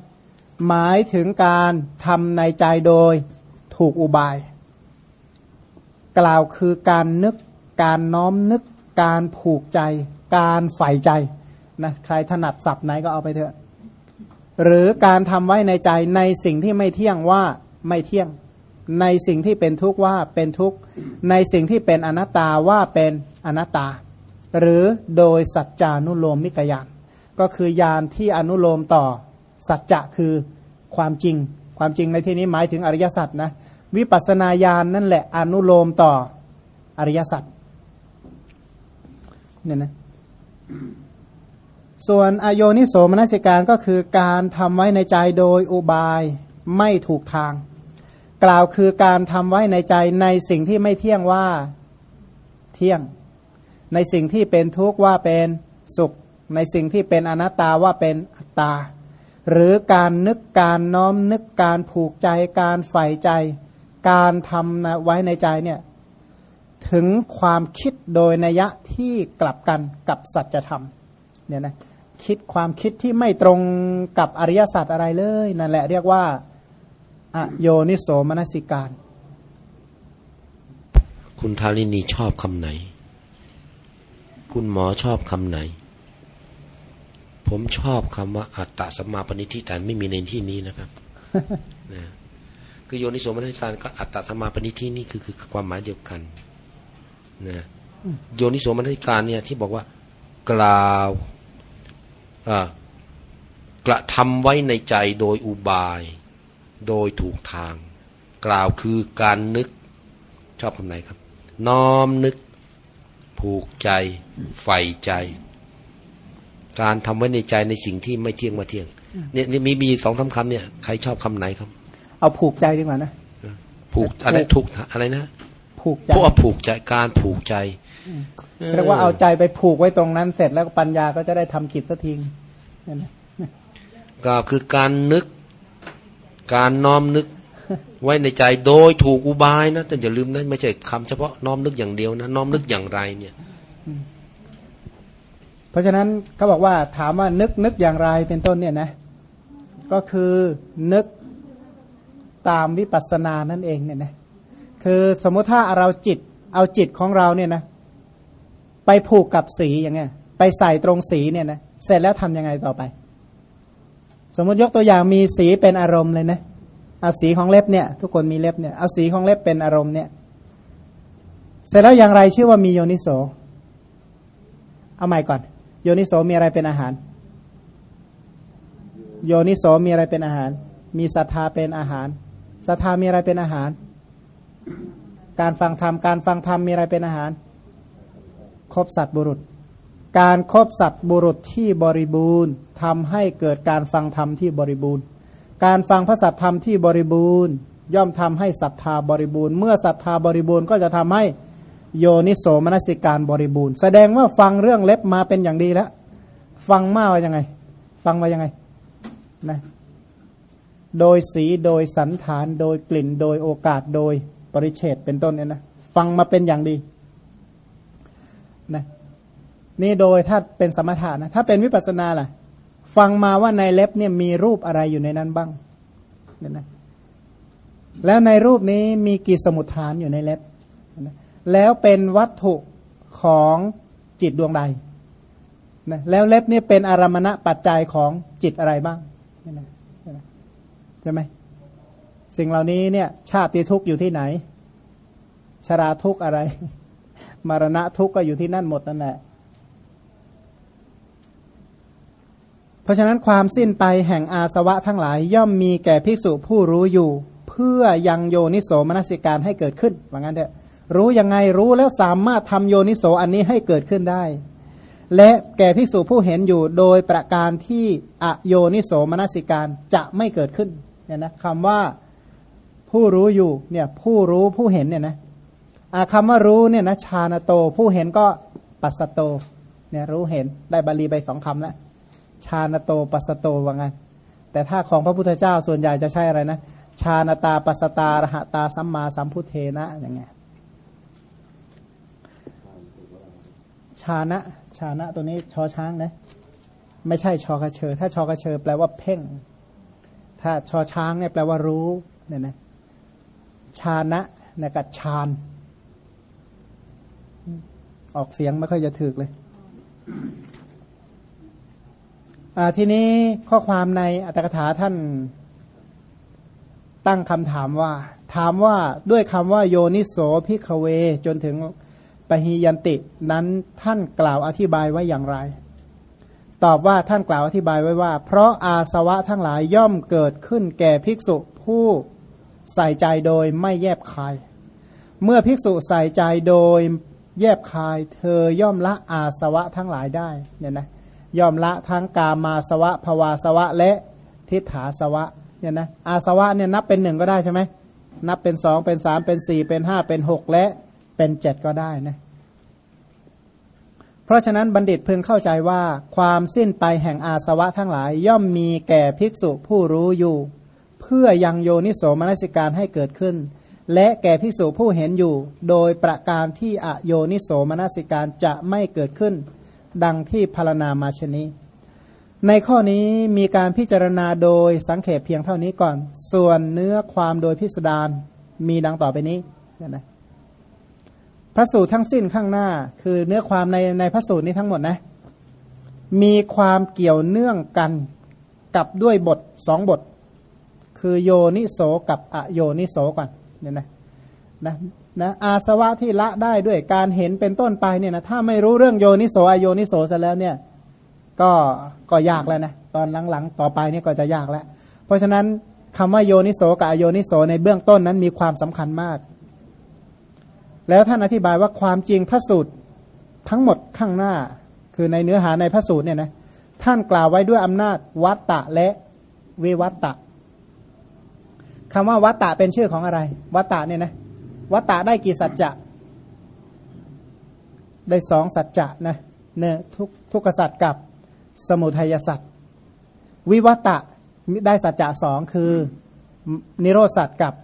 [SPEAKER 1] หมายถึงการทำในใจโดยถูกอุบาย กล่าวคือการนึก การน้อมนึก การผูกใจ การใฝ่ใจนะใครถนัดศัพท์ไหนก็เอาไปเถอะ หรือการทำไว้ในใจในสิ่งที่ไม่เที่ยงว่าไม่เที่ยง ในสิ่งที่เป็นทุกข์ว่าเป็นทุกข์ ในสิ่งที่เป็นอนัตตาว่าเป็นอนัตตา หรือโดยสัจจานุโลมมิกยานก็คือยานที่อนุโลมต่อสัจจะคือความจริง ความจริงในที่นี้หมายถึงอริยสัจนะวิปัสนาญาณนนั่นแหละอนุโลมต่ออริยสัจเนี่ยนะ ส่วนอโยนิโสมนสิการก็คือการทำไว้ในใจโดยอุบายไม่ถูกทาง กล่าวคือการทำไว้ในใจในสิ่งที่ไม่เที่ยงว่าเที่ยง ในสิ่งที่เป็นทุกข์ว่าเป็นสุข ในสิ่งที่เป็นอนัตตาว่าเป็นอัตตา หรือการนึกการน้อมนึกการผูกใจการใฝ่ใจ การทำไว้ในใจเนี่ยถึงความคิดโดยนัยะที่กลับกันกับสัจธรรมเนี่ยนะ คิดความคิดที่ไม่ตรงกับอริยสัจอะไรเลย นั่นแหละเรียกว่าอโยนิโสมนสิการ
[SPEAKER 2] คุณทารินีชอบคำไหน คุณหมอชอบคำไหน ผมชอบคำว่าอัตตสมาปณิทิแต่ไม่มีในที่นี้นะครับนะคือโยนิโสมนสิการก็อัตตสมาปณิทินี่คือคือความหมายเดียวกันนะโยนิโสมนสิการเนี่ยที่บอกว่ากล่าว กระทำไว้ในใจโดยอุบาย โดยถูกทาง กล่าวคือการนึกชอบคำไหนครับ น้อมนึก ผูกใจ ใฝ่ใจ การทำไว้ในใจในสิ่งที่ไม่เที่ยงมาเที่ยงเนี่ยนี่มีมีสองคำคำเนี่ยใครชอบคำไหนครับ
[SPEAKER 1] เอาผูกใจดีกว่านะ
[SPEAKER 2] ผูกอะไรถูกอะไรนะ
[SPEAKER 1] ผูกใจ
[SPEAKER 2] พวกผูกใจการผูกใจ
[SPEAKER 1] เรียกว่าเอาใจไปผูกไว้ตรงนั้นเสร็จแล้วปัญญาก็จะได้ทำกิจสักทีนั่นนะ
[SPEAKER 2] ก็คือการนึก การน้อมนึกไว้ในใจโดยถูกอุบายนะแต่อย่าลืมนะไม่ใช่คำเฉพาะน้อมนึกอย่างเดียวนะน้อมนึกอย่างไรเนี่ย
[SPEAKER 1] เพราะฉะนั้นเขาบอกว่าถามว่านึกนึกอย่างไรเป็นต้นเนี่ยนะ ก็คือนึกตามวิปัสสนานั่นเองเนี่ยนะคือสมมุติถ้าเราจิตเอาจิตของเราเนี่ยนะ ไปผูกกับสีอย่างเงี้ยไปใส่ตรงสีเนี่ยนะเสร็จแล้วทำยังไงต่อไป สมมติยกตัวอย่างมีสีเป็นอารมณ์เลยนะเอาสีของเล็บเนี่ย ทุกคนมีเล็บเนี่ยเอาสีของเล็บเป็นอารมณ์เนี่ย เสร็จแล้วอย่างไรชื่อว่ามีโยนิโสเอาใหม่ก่อน โยนิโสมีอะไรเป็นอาหาร โยนิโสมีอะไรเป็นอาหาร มีศรัทธาเป็นอาหารศรัทธามีอะไรเป็นอาหาร การฟังธรรมการฟังธรรมมีอะไรเป็นอาหาร คบสัตว์บุรุษ การครบสัตว์บุรุษที่บริบูรณ์ทำให้เกิดการฟังธรรมที่บริบูรณ์ การฟังพระสัตธรรมที่บริบูรณ์ ย่อมทำให้ศรัทธาบริบูรณ์ เมื่อศรัทธาบริบูรณ์ก็จะทำให้โยนิโสมนสิการบริบูรณ์ แสดงว่าฟังเรื่องเล็บมาเป็นอย่างดีแล้ว ฟังมาว่ายังไง ฟังมายังไงนะโดยสีโดยสันฐานโดยกลิ่นโดยโอกาสโดยปริเฉดเป็นต้นเนี่ยนะ ฟังมาเป็นอย่างดี นะนี่โดยถ้าเป็นสมถะนะถ้าเป็นวิปัสสนาล่ะ ฟังมาว่าในเล็บเนี่ยมีรูปอะไรอยู่ในนั้นบ้างเนี่ยนะแล้วในรูปนี้มีกี่สมุทฐานอยู่ในเล็บ แล้วเป็นวัตถุของจิตดวงใดนะแล้วเล็บนี่เป็นอารมณะปัจจัยของจิตอะไรบ้างใช่ไหมสิ่งเหล่านี้เนี่ย ชาติทุกข์อยู่ที่ไหน ชราทุกข์อะไร มรณะทุกข์ก็อยู่ที่นั่นหมดนั่นแหละเพราะฉะนั้นความสิ้นไปแห่งอาสวะทั้งหลาย ย่อมมีแก่ภิกษุผู้รู้อยู่ เพื่อยังโยนิโสมนสิการให้เกิดขึ้นว่างั้นเถอะรู้ยังไงรู้แล้วสามารถทำโยนิโสอันนี้ให้เกิดขึ้นได้ และแก่ภิกษุผู้เห็นอยู่โดยประการที่อโยนิโสมนสิการจะไม่เกิดขึ้นเนี่ยนะคำว่าผู้รู้อยู่เนี่ยผู้รู้ผู้เห็นเนี่ยนะ คำว่ารู้เนี่ยนะชาณโต ผู้เห็นก็ปัสสโตเนี่ยรู้เห็นได้บาลีไปสองคำแล้วชาณโตปัสสโตว่างั้นแต่ถ้าของพระพุทธเจ้าส่วนใหญ่จะใช่อะไรนะชาณตาปัสตารหตาสัมมาสัมพุเทนะอย่างเงี้ยชานะชานะตัวนี้ชอช้างนะไม่ใช่ชอกระเชอ ถ้าชอกระเชอ แปลว่าเพ่ง ถ้าชอช้างเนี่ยแปลว่ารู้เนี่ยนะชานะนะกับชาน ออกเสียงไม่ค่อยจะถึกเลยทีนี้ข้อความในอัตถกถาท่านตั้งคำถามว่า ถามว่าด้วยคำว่าโยนิโสพิกเว จนถึงปหิยันตินั้นท่านกล่าวอธิบายไว้อย่างไร ตอบว่าท่านกล่าวอธิบายไว้ว่า เพราะอาสวะทั้งหลายย่อมเกิดขึ้นแก่ภิกษุผู้ใส่ใจโดยไม่แยบคาย เมื่อภิกษุใส่ใจโดย แยบคาย เธอย่อมละอาสวะทั้งหลายได้เนี่ยนะย่อมละทั้งกามาสวะภวาสวะและทิฏฐาสวะเนี่ยนะอาสวะเนี่ยนับเป็นหนึ่งก็ได้ใช่ไหมนับเป็นสองเป็นสามเป็นสี่เป็นห้าเป็นหกและเป็นเจ็ดก็ได้นะเพราะฉะนั้นบัณฑิตพึงเข้าใจว่าความสิ้นไปแห่งอาสวะทั้งหลาย ย่อมมีแก่ภิกษุผู้รู้อยู่ เพื่อยังโยนิโสมนสิการให้เกิดขึ้น และแก่ภิกษุผู้เห็นอยู่ โดยประการที่อโยนิโสมนสิการจะไม่เกิดขึ้น ดังที่พารณามาชนี้ ในข้อนี้มีการพิจารณาโดยสังเขปเพียงเท่านี้ก่อน ส่วนเนื้อความโดยพิสดารมีดังต่อไปนี้นะพระสูตรทั้งสิ้นข้างหน้า คือเนื้อความในในพระสูตรนี้ทั้งหมดนะมีความเกี่ยวเนื่องกันกับด้วยบทสองบท คือโยนิโสกับอโยนิโสก่อน เนี่ยนะนะนะอาสวะที่ละได้ด้วยการเห็นเป็นต้นไปเนี่ยนะถ้าไม่รู้เรื่องโยนิโสอโยนิโสซะแล้วเนี่ยก็ก็ยากแล้วนะตอนหลังๆ ต่อไปนี่ก็จะยากแล้ว เพราะฉะนั้นคำว่าโยนิโสกับอโยนิโสในเบื้องต้นนั้นมีความสำคัญมาก แล้วท่านอธิบายว่าความจริงพระสูตรทั้งหมดข้างหน้า คือในเนื้อหาในพระสูตรเนี่ยนะท่านกล่าวไว้ด้วยอำนาจวัตตะและเววัตตะ คำว่าวัตตะเป็นชื่อของอะไร วัตตะเนี่ยนะวัตตะได้กี่สัจจะ ได้สองสัจจะนะเนี่ยทุกทุกสัจกับสมุทัยสัจวิวัตะได้สัจจะสองคือนิโรธสัจกับ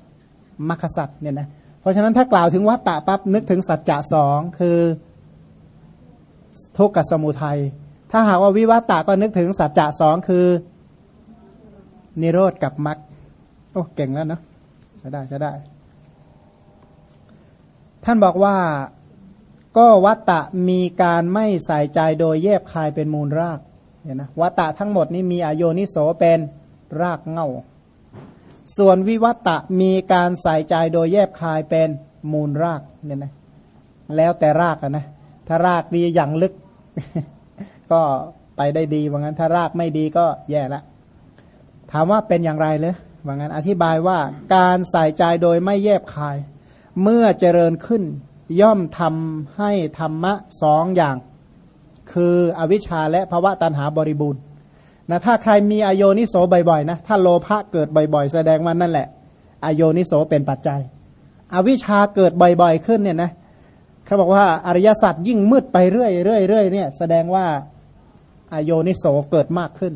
[SPEAKER 1] มรรคสัจเนี่ยนะเพราะฉะนั้นถ้ากล่าวถึงวัตตะปั๊บนึกถึงสัจจะสองคือทุกขสมุทัยถ้าหากว่าวิวัตตะก็นึกถึงสัจจะสองคือ นิโรธกับมรรค อ้เก่งแล้วเนาะใช้ได้ใช้ได้ ท่านบอกว่าก็วัตตะมีการไม่ใส่ใจโดยแยบคายเป็นมูลรากเนี่ยนะวัตตะทั้งหมดนี้มีอโยนิโสเป็นรากเง่า ส่วนวิวัตตะมีการใส่ใจโดยแยบคายเป็นมูลรากเนี่ยนะแล้วแต่รากนะถ้ารากดีอย่างลึก ก็ไปได้ดีว่างั้น ถ้ารากไม่ดีก็แย่ละ ถามว่าเป็นอย่างไรเลย ว่างั้นอธิบายว่าการใส่ใจโดยไม่แยบคาย เมื่อเจริญขึ้น ย่อมทำให้ธรรมะสองอย่าง คืออวิชชาและภวะตันหาบริบูรณ์นะถ้าใครมีอโยนิโสบ่อยๆนะถ้าโลภะเกิดบ่อยๆ แสดงว่านั่นแหละ อโยนิโสเป็นปัจจัย อวิชชาเกิดบ่อยๆขึ้นเนี่ยนะเขาบอกว่าอริยสัจยิ่งมืดไปเรื่อยๆเรื่อยๆเนี่ยแสดงว่าอโยนิโสเกิดมากขึ้น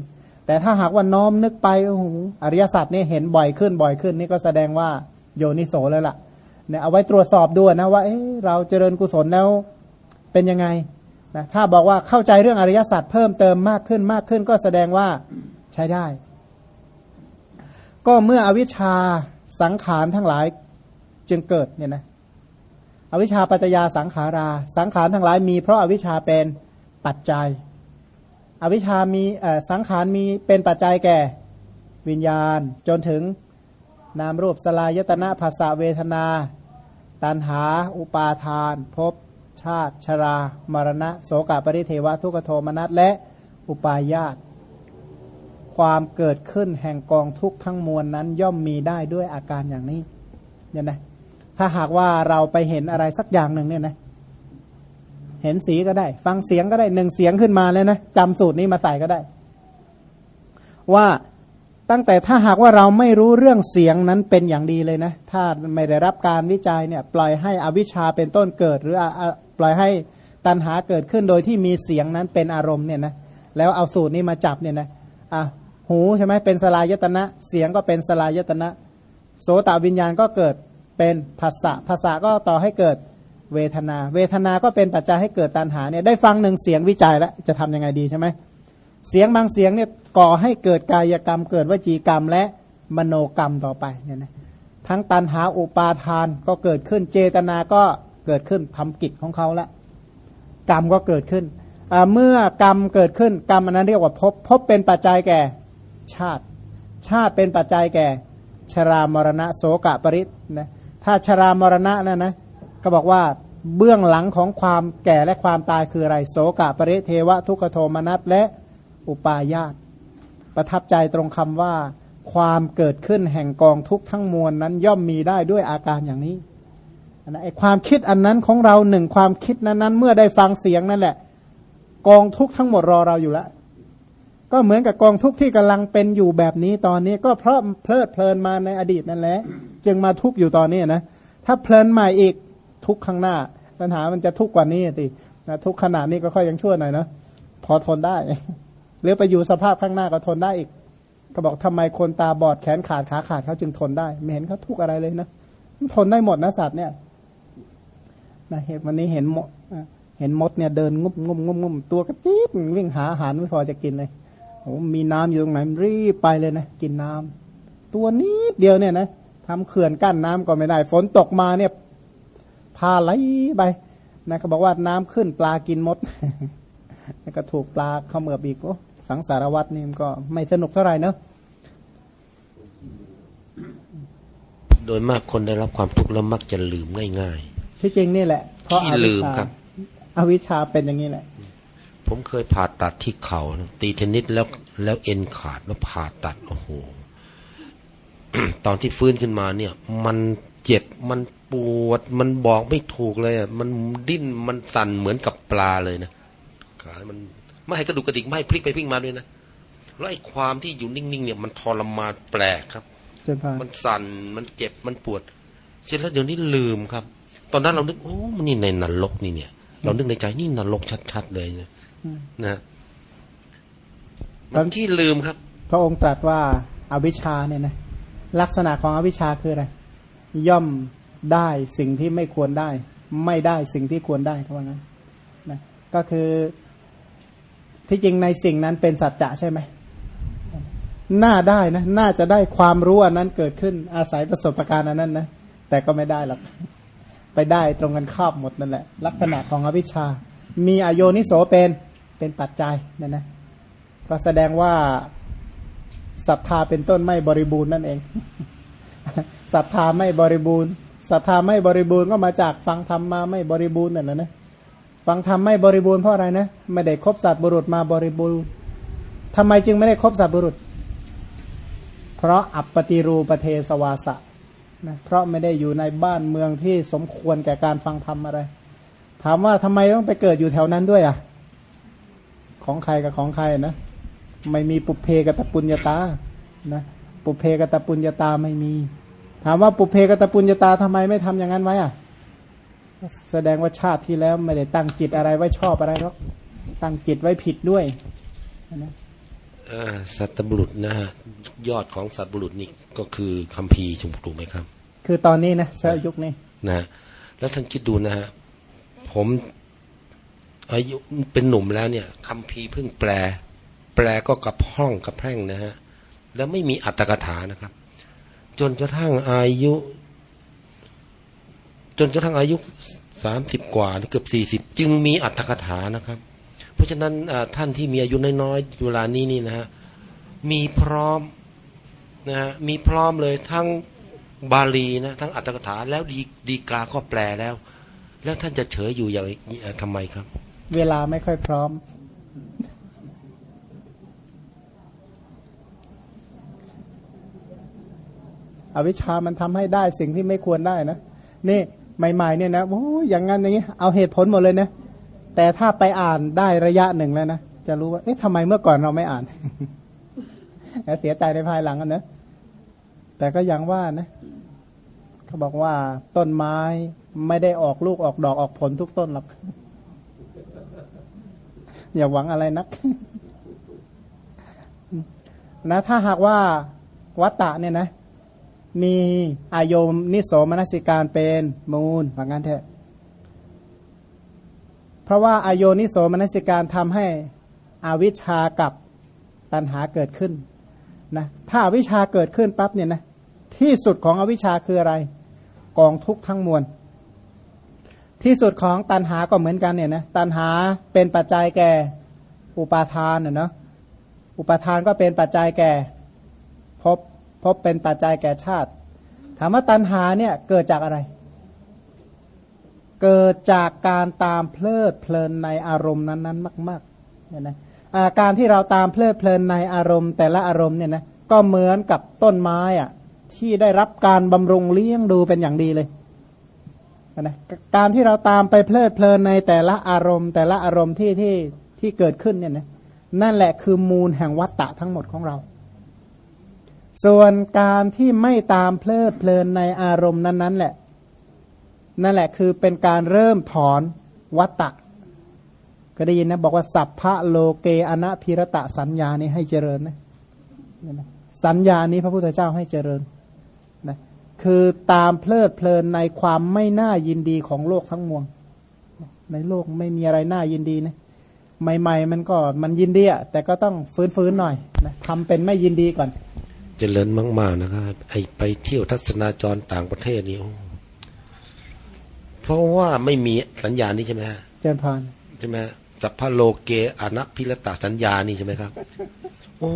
[SPEAKER 1] แต่ถ้าหากว่าน้อมนึกไปโอ้โหอริยสัจนี่เห็นบ่อยขึ้นบ่อยขึ้นนี่ก็แสดงว่าโยนิโสแล้วล่ะเนี่ยเอาไว้ตรวจสอบดูนะว่าเเราเจริญกุศลแล้วเป็นยังไงนะถ้าบอกว่าเข้าใจเรื่องอริยสัจเพิ่มเติมมากขึ้นมากขึ้นก็แสดงว่าใช้ได้ ก็เมื่ออวิชชาสังขารทั้งหลายจึงเกิดเนี่ยนะอวิชชาปัจจยาสังขารา สังขารทั้งหลายมีเพราะอาวิชชาเป็นปัจจัย อวิชามีสังขารมีเป็นปัจจัยแก่วิญญาณ จนถึงนามรูปสลายตนะภาษาเวทนา ตันหา อุปาทานภพชาติชรา มรณะ โสกปริเทวะทุกโทมนัสและอุปาญาตความเกิดขึ้นแห่งกองทุกข์ทั้งมวลนั้นย่อมมีได้ด้วยอาการอย่างนี้เนี่ยนะถ้าหากว่าเราไปเห็นอะไรสักอย่างหนึ่งเนี่ยนะ เห็นสีก็ได้ ฟังเสียงก็ได้หนึ่งเสียงขึ้นมาเลยนะจำสูตรนี้มาใส่ก็ได้ ว่าตั้งแต่ถ้าหากว่าเราไม่รู้เรื่องเสียงนั้นเป็นอย่างดีเลยนะ ถ้าไม่ได้รับการวิจัยเนี่ย ปล่อยให้อวิชชาเป็นต้นเกิด หรือปล่อยให้ตัณหาเกิดขึ้นโดยที่มีเสียงนั้นเป็นอารมณ์เนี่ยนะแล้วเอาสูตรนี้มาจับเนี่ยนะอะหูใช่ไหมเป็นสลายตนะ เสียงก็เป็นสลายตนะ โสตวิญญาณก็เกิดเป็นภาษาภาษาก็ต่อให้เกิด เวทนา เวทนาก็เป็นปัจจัยให้เกิดตัณหาเนี่ยได้ฟังหนึ่งเสียงวิจัยแล้วจะทํำยังไงดีใช่ไหมเสียงบางเสียงเนี่ยก่อให้เกิดกายกรรม เกิดวจีกรรมและมโนกรรมต่อไปเนี่ยนะทั้งตันหาอุปาทานก็เกิดขึ้นเจตนาก็เกิดขึ้นทำกิจของเขาละกรรมก็เกิดขึ้น เมื่อกรรมเกิดขึ้น กรรมอันนั้นเรียกว่าภพภพเป็นปัจจัยแก่ชาติ ชาติเป็นปัจจัยแก่ ชรามรณะโสกะปริศนะถ้าชรามรณะนั่นนะ ก็บอกว่าเบื้องหลังของความแก่และความตายคืออะไรโสกะปริเทวะทุกขโทมนัสและอุปาญาตประทับใจตรงคำว่า ความเกิดขึ้นแห่งกองทุกทั้งมวลนั้นย่อมมีได้ด้วยอาการอย่างนี้นะไอความคิดอันนั้นของเราหนึ่งความคิดนั้นนั้นเมื่อได้ฟังเสียงนั่นแหละ กองทุกทั้งหมดรอเราอยู่แล้วก็เหมือนกับกองทุกข์ที่กำลังเป็นอยู่แบบนี้ตอนนี้ก็เพราะเพลิดเพลินมาในอดีตนั่นแหละ จึงมาทุกข์อยู่ตอนนี้นะ ถ้าเพลินใหม่อีก ทุกข้างหน้า ปัญหามันจะทุกกว่านี้สินะทุกขนาดนี้ก็ค่อยยังชั่วหน่อยนะพอทนได้ หรือไปอยู่สภาพข้างหน้าก็ทนได้อีก ก็บอกทำไมคนตาบอดแขนขาดขาขาดเขาจึงทนได้ ไม่เห็นเขาทุกอะไรเลยนะทนได้หมดนะสัตว์เนี่ยนะเหตุวันนี้เห็นมดเห็นมดเนี่ยเดินงุบงุบงุบงุบตัวกระจี๊ดวิ่งหาอาหารไม่พอจะกินเลยโอ้มีน้ำอยู่ตรงไหนรีบไปเลยนะกินน้ำตัวนี้เดียวเนี่ยนะทำเขื่อนกั้นน้ำก็ไม่ได้ ฝนตกมาเนี่ย พาไหลไปนะเขาบอกว่าน้ำขึ้นปลากินมดแล้วก็ถูกปลาเข้าเมือบอีกโอ้สังสารวัตรนี่มันก็ไม่สนุกเท่าไหร่เนอะ
[SPEAKER 2] โดยมากคนได้รับความทุกข์แล้วมักจะลืมง่าย
[SPEAKER 1] ๆ ที่จริงนี่แหละ เพราะอวิชชาอวิชชาเป็นอย่างนี้แหละ
[SPEAKER 2] ผมเคยผ่าตัดที่เขา ตีเทนนิสแล้วแล้วเอ็นขาดแล้วผ่าตัดโอ้โห ตอนที่ฟื้นขึ้นมาเนี่ย มันเจ็บมัน ปปวดมันบอกไม่ถูกเลยอะมันดิ้นมันสั่นเหมือนกับปลาเลยนะขามันไม่ให้กระดูกกระดิกไม่ให้พลิกไปพลิกมาด้วยนะแล้วไอ้ความที่อยู่นิ่งๆเนี่ยมันทรมานแปลกครับ
[SPEAKER 1] เจ้าพาน
[SPEAKER 2] มันสั่นมันเจ็บมันปวดเสร็จแล้วเดี๋ยวนี้ลืมครับ ตอนนั้นเรานึกโอ้มันนี่ในนรกนี่เนี่ย เรานึกในใจนี่นรกชัดๆเลยนะ
[SPEAKER 1] อืม
[SPEAKER 2] นะมันที่ลืมครับ
[SPEAKER 1] พระองค์ตรัสว่าอาวิชชาเนี่ยนะลักษณะของอวิชชาคืออะไรย่อม ได้สิ่งที่ไม่ควรได้ ไม่ได้สิ่งที่ควรได้เขาว่างั้นนะก็คือที่จริงในสิ่งนั้นเป็นสัจจะใช่ไหมน่าได้นะ น่าจะได้ความรู้อันนั้นเกิดขึ้น อาศัยประสบการณ์อันนั้นนะ แต่ก็ไม่ได้หรอก ไปได้ตรงกันข้ามหมดนั่นแหละ ลักษณะของอวิชชา มีอโยนิโสเป็น เป็นปัจจัยนั่นนะ ก็แสดงว่าศรัทธาเป็นต้นไม่บริบูรณ์นั่นเอง ศรัทธาไม่บริบูรณ์ ศรัทธาไม่บริบูรณ์ก็มาจากฟังธรรมมาไม่บริบูรณ์นั่นแหละนะฟังธรรมไม่บริบูรณ์เพราะอะไรนะไม่ได้คบสัตว์บุรุษมาบริบูรณ์ทำไมจึงไม่ได้คบสัตว์บุรุษ เพราะอัปปติรูปเทสวาสะนะเพราะไม่ได้อยู่ในบ้านเมืองที่สมควรแก่การฟังธรรมอะไร ถามว่าทำไมต้องไปเกิดอยู่แถวนั้นด้วยอะ ของใครกับของใครนะ ไม่มีปุเพกตปุญญาตานะปุเพกตปุญญาตาไม่มี ถามว่าปุเพกตปุญญาตาทำไมไม่ทำอย่างนั้นไว้อะ แสดงว่าชาติที่แล้วไม่ได้ตั้งจิตอะไรไว้ชอบอะไรหรอกตั้งจิตไว้ผิดด้วยนะ
[SPEAKER 2] อ่าสัตบุรุษนะฮะยอดของสัตบุรุษนี่ก็คือคัมภีร์ชมพูไหมครับ
[SPEAKER 1] คือตอนนี้นะเชยุคนี้
[SPEAKER 2] นะฮะแล้วท่านคิดดูนะฮะผมอายุเป็นหนุ่มแล้วเนี่ยคัมภีร์เพิ่งแปล แปลก็กระพร่องกระแพร่งนะฮะแล้วไม่มีอัตถกถานะครับ จนกระทั่งอายุ จนกระทั่งอายุสามสิบกว่าเกือบสี่สิบจึงมีอัตถกถานะครับ เพราะฉะนั้นท่านที่มีอายุน้อยๆเวลานี้นี่นะฮะมีพร้อมนะฮะมีพร้อมเลยทั้งบาลีนะทั้งอัตถกถาแล้วดีดีกาก็แปลแล้ว แล้วท่านจะเฉยอยู่อย่างเอ่อทำไมครับ
[SPEAKER 1] เวลาไม่ค่อยพร้อม อวิชชามันทำให้ได้สิ่งที่ไม่ควรได้นะนี่ใหม่ ๆ เนี่ยนะโอ้ยอย่างนั้นอย่างนี้ เอาเหตุผลหมดเลยนะแต่ถ้าไปอ่านได้ระยะหนึ่งแล้วนะจะรู้ว่าเอ๊ะทำไมเมื่อก่อนเราไม่อ่านเสียใจในภายหลังกันนะแต่ก็ยังว่านะเขาบอกว่าต้นไม้ไม่ได้ออกลูกออกดอกออกผลทุกต้นหรอกอย่าหวังอะไรนักนะถ้าหากว่าวัตตะเนี่ยนะ มีอายมนิโสมนสิการเป็นมูลว่างั้นเถอะ เพราะว่าอายนิโสมนสิการทำให้อวิชชากับตัณหาเกิดขึ้นนะถ้าอาวิชชาเกิดขึ้นปั๊บเนี่ยนะที่สุดของอวิชชาคืออะไร กองทุกข์ทั้งมวล ที่สุดของตันหาก็เหมือนกันเนี่ยนะตันหาเป็นปัจจัยแก่อุปาทานเนาะอุปาทานก็เป็นปัจจัยแก่ภพ ภพเป็นปัจจัยแก่ชาติ ถามว่าตันหาเนี่ยเกิดจากอะไร เกิดจากการตามเพลิดเพลินในอารมณ์นั้นๆ มากๆเนี่ยนะอาการที่เราตามเพลิดเพลินในอารมณ์ แต่ละอารมณ์เนี่ยนะก็เหมือนกับต้นไม้อะที่ได้รับการบำรุงเลี้ยงดูเป็นอย่างดีเลยนะการที่เราตามไปเพลิดเพลินในแต่ละอารมณ์ แต่ละอารมณ์ที่ที่ที่เกิดขึ้นเนี่ยนะนั่นแหละคือมูลแห่งวัตตะทั้งหมดของเรา ส่วนการที่ไม่ตามเพลิดเพลินในอารมณ์นั้น ๆ แหละ นั่นแหละคือเป็นการเริ่มถอนวัตตะ ก็ได้ยินนะ บอกว่า สัพพะโลเกอนะพิรตะสัญญานี้ให้เจริญนะสัญญานี้พระพุทธเจ้าให้เจริญนะคือตามเพลิดเพลินในความไม่น่ายินดีของโลกทั้งมวลในโลกไม่มีอะไรน่ายินดีนะใหม่ ๆ มันก็มันยินดีอะแต่ก็ต้องฟื้นๆหน่อยนะทำเป็นไม่ยินดีก่อน
[SPEAKER 2] เจริญมาก ๆ นะครับไอไปเที่ยวทัศนาจรต่างประเทศนี่โอ้เพราะว่าไม่มีสัญญานี้ใช่ไหมฮะ
[SPEAKER 1] เจริญพร
[SPEAKER 2] ใช่ไหมฮะสัพพะโลเกอนัพิรตสัญญานี่ใช่ไหมครับ โอ้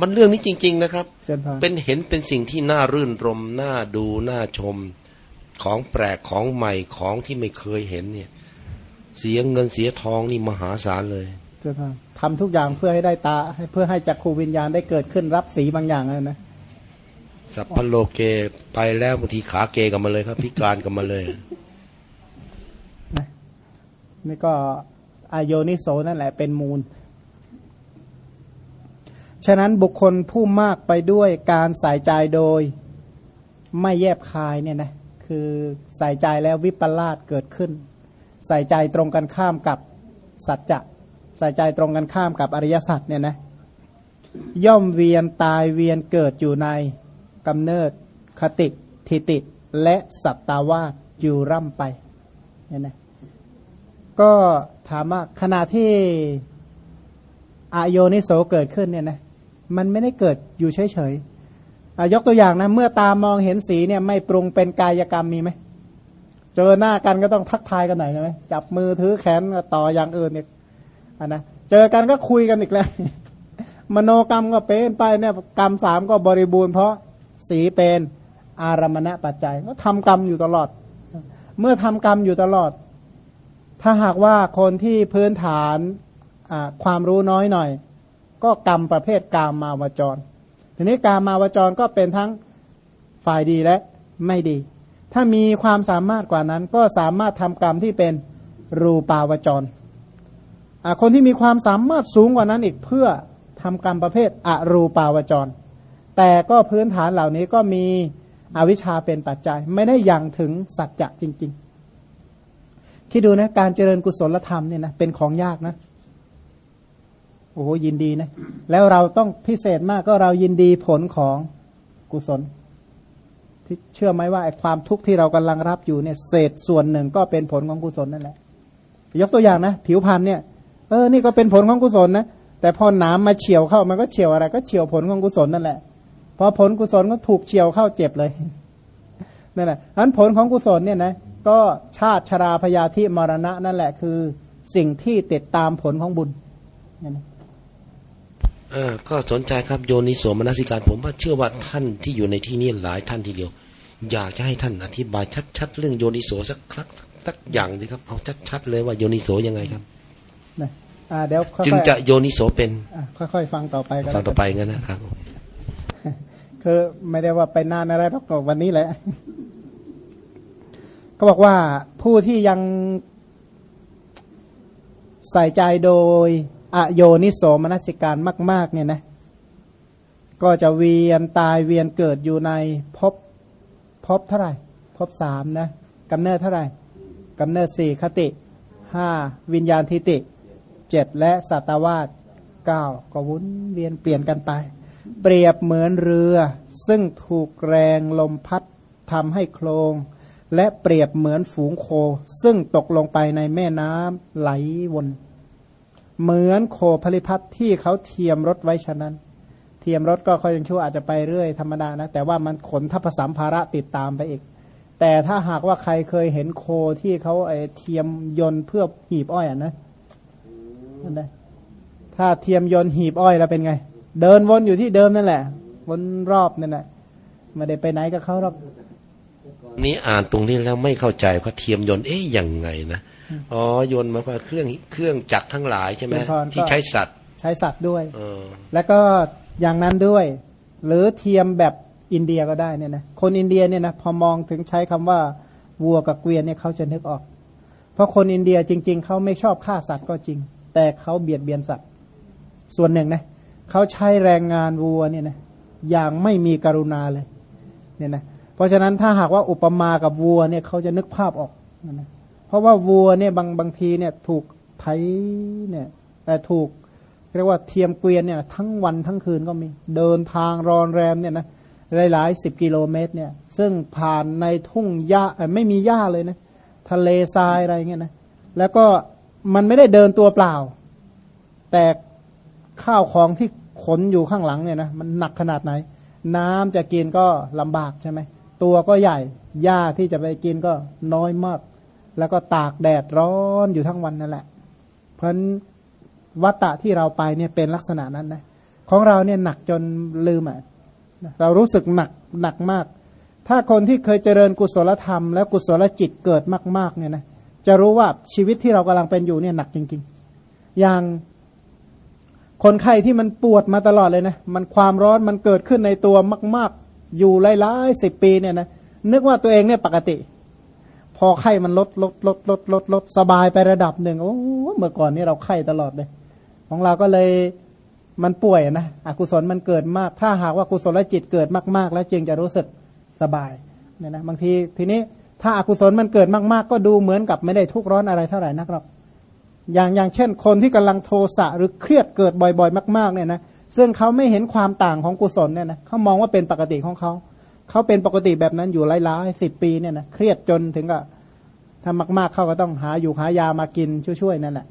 [SPEAKER 2] มันเรื่องนี้จริง ๆ นะครับ
[SPEAKER 1] เจริญพร
[SPEAKER 2] เป็นเห็นเป็นสิ่งที่น่ารื่นรมน่าดูน่าชมของแปลกของใหม่ของที่ไม่เคยเห็นเนี่ย เสียเงินเสียทองนี่มหาศาลเลย
[SPEAKER 1] เจริญพร ทำทุกอย่างเพื่อให้ได้ตาให้เพื่อให้จักขูวิญญาณได้เกิดขึ้นรับสีบางอย่างเลยนะ
[SPEAKER 2] สัพพโลเกไปแล้วบางทีขาเกกันมาเลยครับ พิการกันมาเลย
[SPEAKER 1] นี่ก็อายโยนิโสนั่นแหละเป็นมูล ฉะนั้นบุคคลผู้มากไปด้วยการใส่ใจโดยไม่แยบคายเนี่ยนะคือใส่ใจแล้ววิปลาสเกิดขึ้น ใส่ใจตรงกันข้ามกับสัจจะ ใส่ใจตรงกันข้ามกับอริยสัจเนี่ยนะย่อมเวียนตายเวียนเกิดอยู่ในกำเนิดคติทิติ และสัตตาวาสอยู่ร่ำไปเนี่ยนะก็ถามว่าขณะที่อโยนิโสเกิดขึ้นเนี่ยนะมันไม่ได้เกิดอยู่เฉยๆยกตัวอย่างนะ เมื่อตามองเห็นสีเนี่ยไม่ปรุงเป็นกายกรรมมีไหม เจอหน้ากันก็ต้องทักทายกันหน่อยใช่ไหมจับมือถือแขนต่ออย่างอื่นเนี่ย นะเจอกันก็คุยกันอีกแล้ว มโนกรรมก็เป็นไปเนี่ยกรรมสามก็บริบูรณ์เพราะสีเป็นอารมณะปัจจัย ก็ทำกรรมอยู่ตลอด เมื่อทำกรรมอยู่ตลอด ถ้าหากว่าคนที่พื้นฐานความรู้น้อยหน่อย ก็กรรมประเภทกามมาวจร ทีนี้กามมาวจรก็เป็นทั้งฝ่ายดีและไม่ดี ถ้ามีความสามารถกว่านั้นก็สามารถทำกรรมที่เป็นรูปาวจร คนที่มีความสามารถสูงกว่านั้นอีกเพื่อทำกรรมประเภทอรูปาวจร แต่ก็พื้นฐานเหล่านี้ก็มีอวิชชาเป็นปัจจัย ไม่ได้ยังถึงสัจจะจริง ๆ คิดดูนะการเจริญกุศลธรรมเนี่ยนะเป็นของยากนะโอ้โหยินดีนะแล้วเราต้องพิเศษมากก็เรายินดีผลของกุศลที่เชื่อไหมว่าไอ้ความทุกข์ที่เรากำลังรับอยู่เนี่ยเศษส่วนหนึ่งก็เป็นผลของกุศลนั่นแหละยกตัวอย่างนะ ผิวพรรณเนี่ย เออนี่ก็เป็นผลของกุศลนะแต่พอหนามมาเฉียวเข้ามันก็เฉียวอะไร ก็เฉียวผลของกุศลนั่นแหละพอผลกุศลก็ถูกเฉียวเข้าเจ็บเลยนั่นแหละอันผลของกุศลเนี่ยนะก็ชาติชราพยาธิมรณะนั่นแหละคือสิ่งที่ติดตามผลของบุญนี่น
[SPEAKER 2] เออก็สนใจครับโยนิโสมนสิการผมว่าเชื่อว่าท่านที่อยู่ในที่นี้หลายท่านทีเดียว อยากจะให้ท่านอธิบายชัดๆเรื่องโยนิโสสักครั้งสักอย่างสิครับเอาชัดๆเลยว่าโยนิโสยังไงครับ
[SPEAKER 1] นะอ่าเดี๋ยว
[SPEAKER 2] จึงจะโยนิโสเป็น
[SPEAKER 1] ค่อยๆฟังต่อไป
[SPEAKER 2] ฟังต่อไปงั้นนะครับ
[SPEAKER 1] คือไม่ได้ว่าไปนานอะไรหรอกวันนี้แหละก็บอกว่าผู้ที่ยังใส่ใจโดยอโยนิโสมนสิการมาก ๆ เนี่ยนะ ก็จะเวียนตายเวียนเกิดอยู่ในภพภพเท่าไหร่ภพสามนะกำเนิดเท่าไหร่กำเนิดสี่คติห้าวิญญาณทิติ เจ็ดและสัตวาสเก้าก็วุ้นเวียนเปลี่ยนกันไป เปรียบเหมือนเรือ ซึ่งถูกแรงลมพัดทำให้โคลง และเปรียบเหมือนฝูงโค ซึ่งตกลงไปในแม่น้ำไหลวน เหมือนโคผลิพัทที่เขาเทียมรถไว้ฉะนั้น เทียมรถก็ค่อยยังชั่วอาจจะไปเรื่อยธรรมดานะ แต่ว่ามันขนทัพสามภาระติดตามไปอีกแต่ถ้าหากว่าใครเคยเห็นโคที่เขาเทียมยนต์เพื่อหีบอ้อยอะนะนะ ถ้าเทียมยนต์หีบอ้อยแล้วเป็นไง เดินวนอยู่ที่เดิมนั่นแหละ วนรอบนั่นแหละไม่ได้ไปไหนกับเขาหรอก
[SPEAKER 2] นี่อ่านตรงนี้แล้วไม่เข้าใจว่าเทียมยนต์เอ๊ยยังไงนะอ๋อยนต์มาว่าเครื่องเครื่องจักรทั้งหลายใช่ไหมที่ใช้สัตว์
[SPEAKER 1] ใช้สัตว์ด้วยแล้วก็อย่างนั้นด้วย หรือเทียมแบบอินเดียก็ได้เนี่ยนะคนอินเดียเนี่ยนะพอมองถึงใช้คำว่าวัวกับเกวียนเนี่ยเขาจะนึกออก เพราะคนอินเดียจริง ๆเขาไม่ชอบฆ่าสัตว์ก็จริง แต่เขาเบียดเบียนสัตว์ ส่วนหนึ่งนะเขาใช้แรงงานวัวเนี่ยนะอย่างไม่มีกรุณาเลยเนี่ยนะเพราะฉะนั้นถ้าหากว่าอุปมากับวัวเนี่ยเขาจะนึกภาพออกนะเพราะว่าวัวเนี่ยบางบางทีเนี่ยถูกไถเนี่ยแต่ถูกเรียกว่าเทียมเกวียนเนี่ยทั้งวันทั้งคืนก็มีเดินทางรอนแรมเนี่ยนะหลายหลายสิบกิโลเมตรเนี่ยซึ่งผ่านในทุ่งหญ้าไม่มีหญ้าเลยนะทะเลทรายอะไรเงี้ยนะแล้วก็ มันไม่ได้เดินตัวเปล่า แต่ข้าวของที่ขนอยู่ข้างหลังเนี่ยนะมันหนักขนาดไหน น้ำจะกินก็ลำบากใช่ไหมตัวก็ใหญ่หญ้าที่จะไปกินก็น้อยมาก แล้วก็ตากแดดร้อนอยู่ทั้งวันนั่นแหละ เพราะวัตตะที่เราไปเนี่ยเป็นลักษณะนั้นนะของเราเนี่ยหนักจนลืมอะเรารู้สึกหนักหนักมาก ถ้าคนที่เคยเจริญกุศลธรรม แล้วกุศลจิตเกิดมากๆเนี่ยนะ จะรู้ว่าชีวิตที่เรากำลังเป็นอยู่เนี่ยหนักจริง ๆ อย่างคนไข้ที่มันปวดมาตลอดเลยนะ มันความร้อนมันเกิดขึ้นในตัวมาก ๆ อยู่หลายๆสิบปีเนี่ยนะนึกว่าตัวเองเนี่ยปกติ พอไข้มันลดลดลดลดลดลดสบายไประดับหนึ่งโอ้เมื่อก่อนนี่เราไข้ตลอดเลย ของเราก็เลยมันป่วยนะอกุศลมันเกิดมาก ถ้าหากว่ากุศลจิตเกิดมาก ๆ แล้วจึงจะรู้สึกสบายเนี่ยนะบางทีทีนี้ ถ้าอากุศลมันเกิดมากๆ ก็ดูเหมือนกับไม่ได้ทุกร้อนอะไรเท่าไหร่นักหรอกอย่างอย่างเช่น คนที่กำลังโทสะหรือเครียดเกิดบ่อยๆ มากๆเนี่ยนะซึ่งเขาไม่เห็นความต่างของกุศลเนี่ยนะเขามองว่าเป็นปกติของเขา เขาเป็นปกติแบบนั้นอยู่หลายๆสิบปีเนี่ยนะเครียดจนถึงกับถ้ามากๆเขาก็ต้องหาอยู่หายามากินช่วยๆนั่นแหละ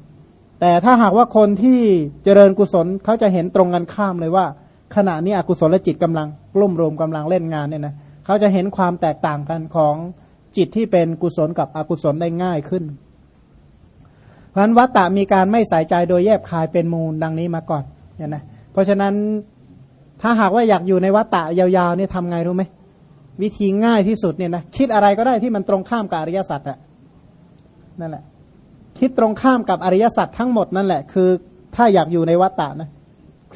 [SPEAKER 1] แต่ถ้าหากว่าคนที่เจริญกุศลเขาจะเห็นตรงกันข้ามเลยว่า ขณะนี้อกุศลจิตกำลังกลุ่มรวมกำลังเล่นงานเนี่ยนะเขาจะเห็นความแตกต่างกันของ จิตที่เป็นกุศลกับอกุศลได้ง่ายขึ้นเพราะฉะนั้นวัตตะมีการไม่ใส่ใจโดยแยบคายเป็นมูลดังนี้มาก่อนเนี่ยนะเพราะฉะนั้นถ้าหากว่าอยากอยู่ในวัตตะยาวๆเนี่ยทำไงรู้ไหมวิธีง่ายที่สุดเนี่ยนะคิดอะไรก็ได้ที่มันตรงข้ามกับอริยสัจอะนั่นแหละ คิดตรงข้ามกับอริยสัจทั้งหมดนั่นแหละ คือถ้าอยากอยู่ในวัฏฏะนะ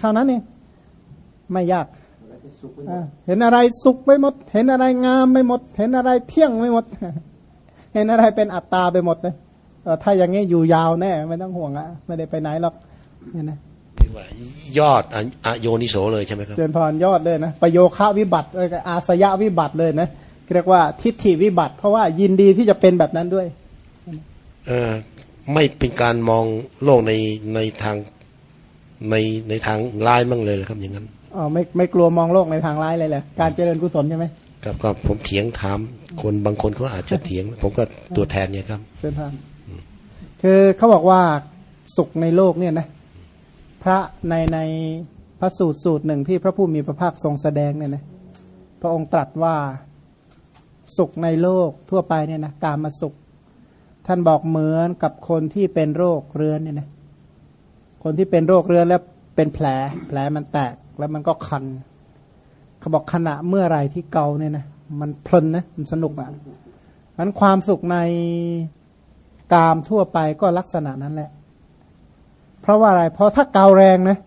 [SPEAKER 1] เท่านั้นเองไม่ยาก เห็นอะไรสุขไปหมด เห็นอะไรงามไปหมด เห็นอะไรเที่ยงไปหมด เห็นอะไรเป็นอัตตาไปหมดเลยถ้าอย่างนี้อยู่ยาวแน่ไม่ต้องห่วงอะไม่ได้ไปไหนหรอกเนี่ยนะ
[SPEAKER 2] ยอดอโยนิโสเลยใช่ไหมครับ
[SPEAKER 1] เจนพรยอดเลยนะประโยคะวิบัติอาสยะวิบัติเลยนะเรียกว่าทิฏฐิวิบัติ เพราะว่ายินดีที่จะเป็นแบบนั้นด้วย
[SPEAKER 2] เออไม่เป็นการมองโลกในในทางในในทางร้ายมั่งเลยเลยครับอย่างนั้น
[SPEAKER 1] อ๋อไม่ไม่กลัวมองโลกในทางร้ายเลยแหละการเจริญกุศลใช่ไหม
[SPEAKER 2] ครับก็ผมเถียงถามคนบางคนเขาอาจจะเถียง ผมก็ตัวแทนเนี่ยครับ
[SPEAKER 1] เส้นทางคือเขาบอกว่าสุขในโลกเนี่ยนะพระในในพระสูตรสูตรหนึ่งที่พระผู้มีพระภาคทรงแสดงเนี่ยนะพระองค์ตรัสว่าสุขในโลกทั่วไปเนี่ยนะการมาสุข ท่านบอกเหมือนกับคนที่เป็นโรคเรื้อนเนี่ยนะคนที่เป็นโรคเรื้อนแล้วเป็นแผลแผลมันแตก แล้วมันก็คัน เขาบอกขณะเมื่อไรที่เกาเนี่ยนะมันเพลินนะมันสนุกอะนั้นความสุขในกามทั่วไปก็ลักษณะนั้นแหละ เพราะว่าอะไร เพราะถ้าเกาแรงนะ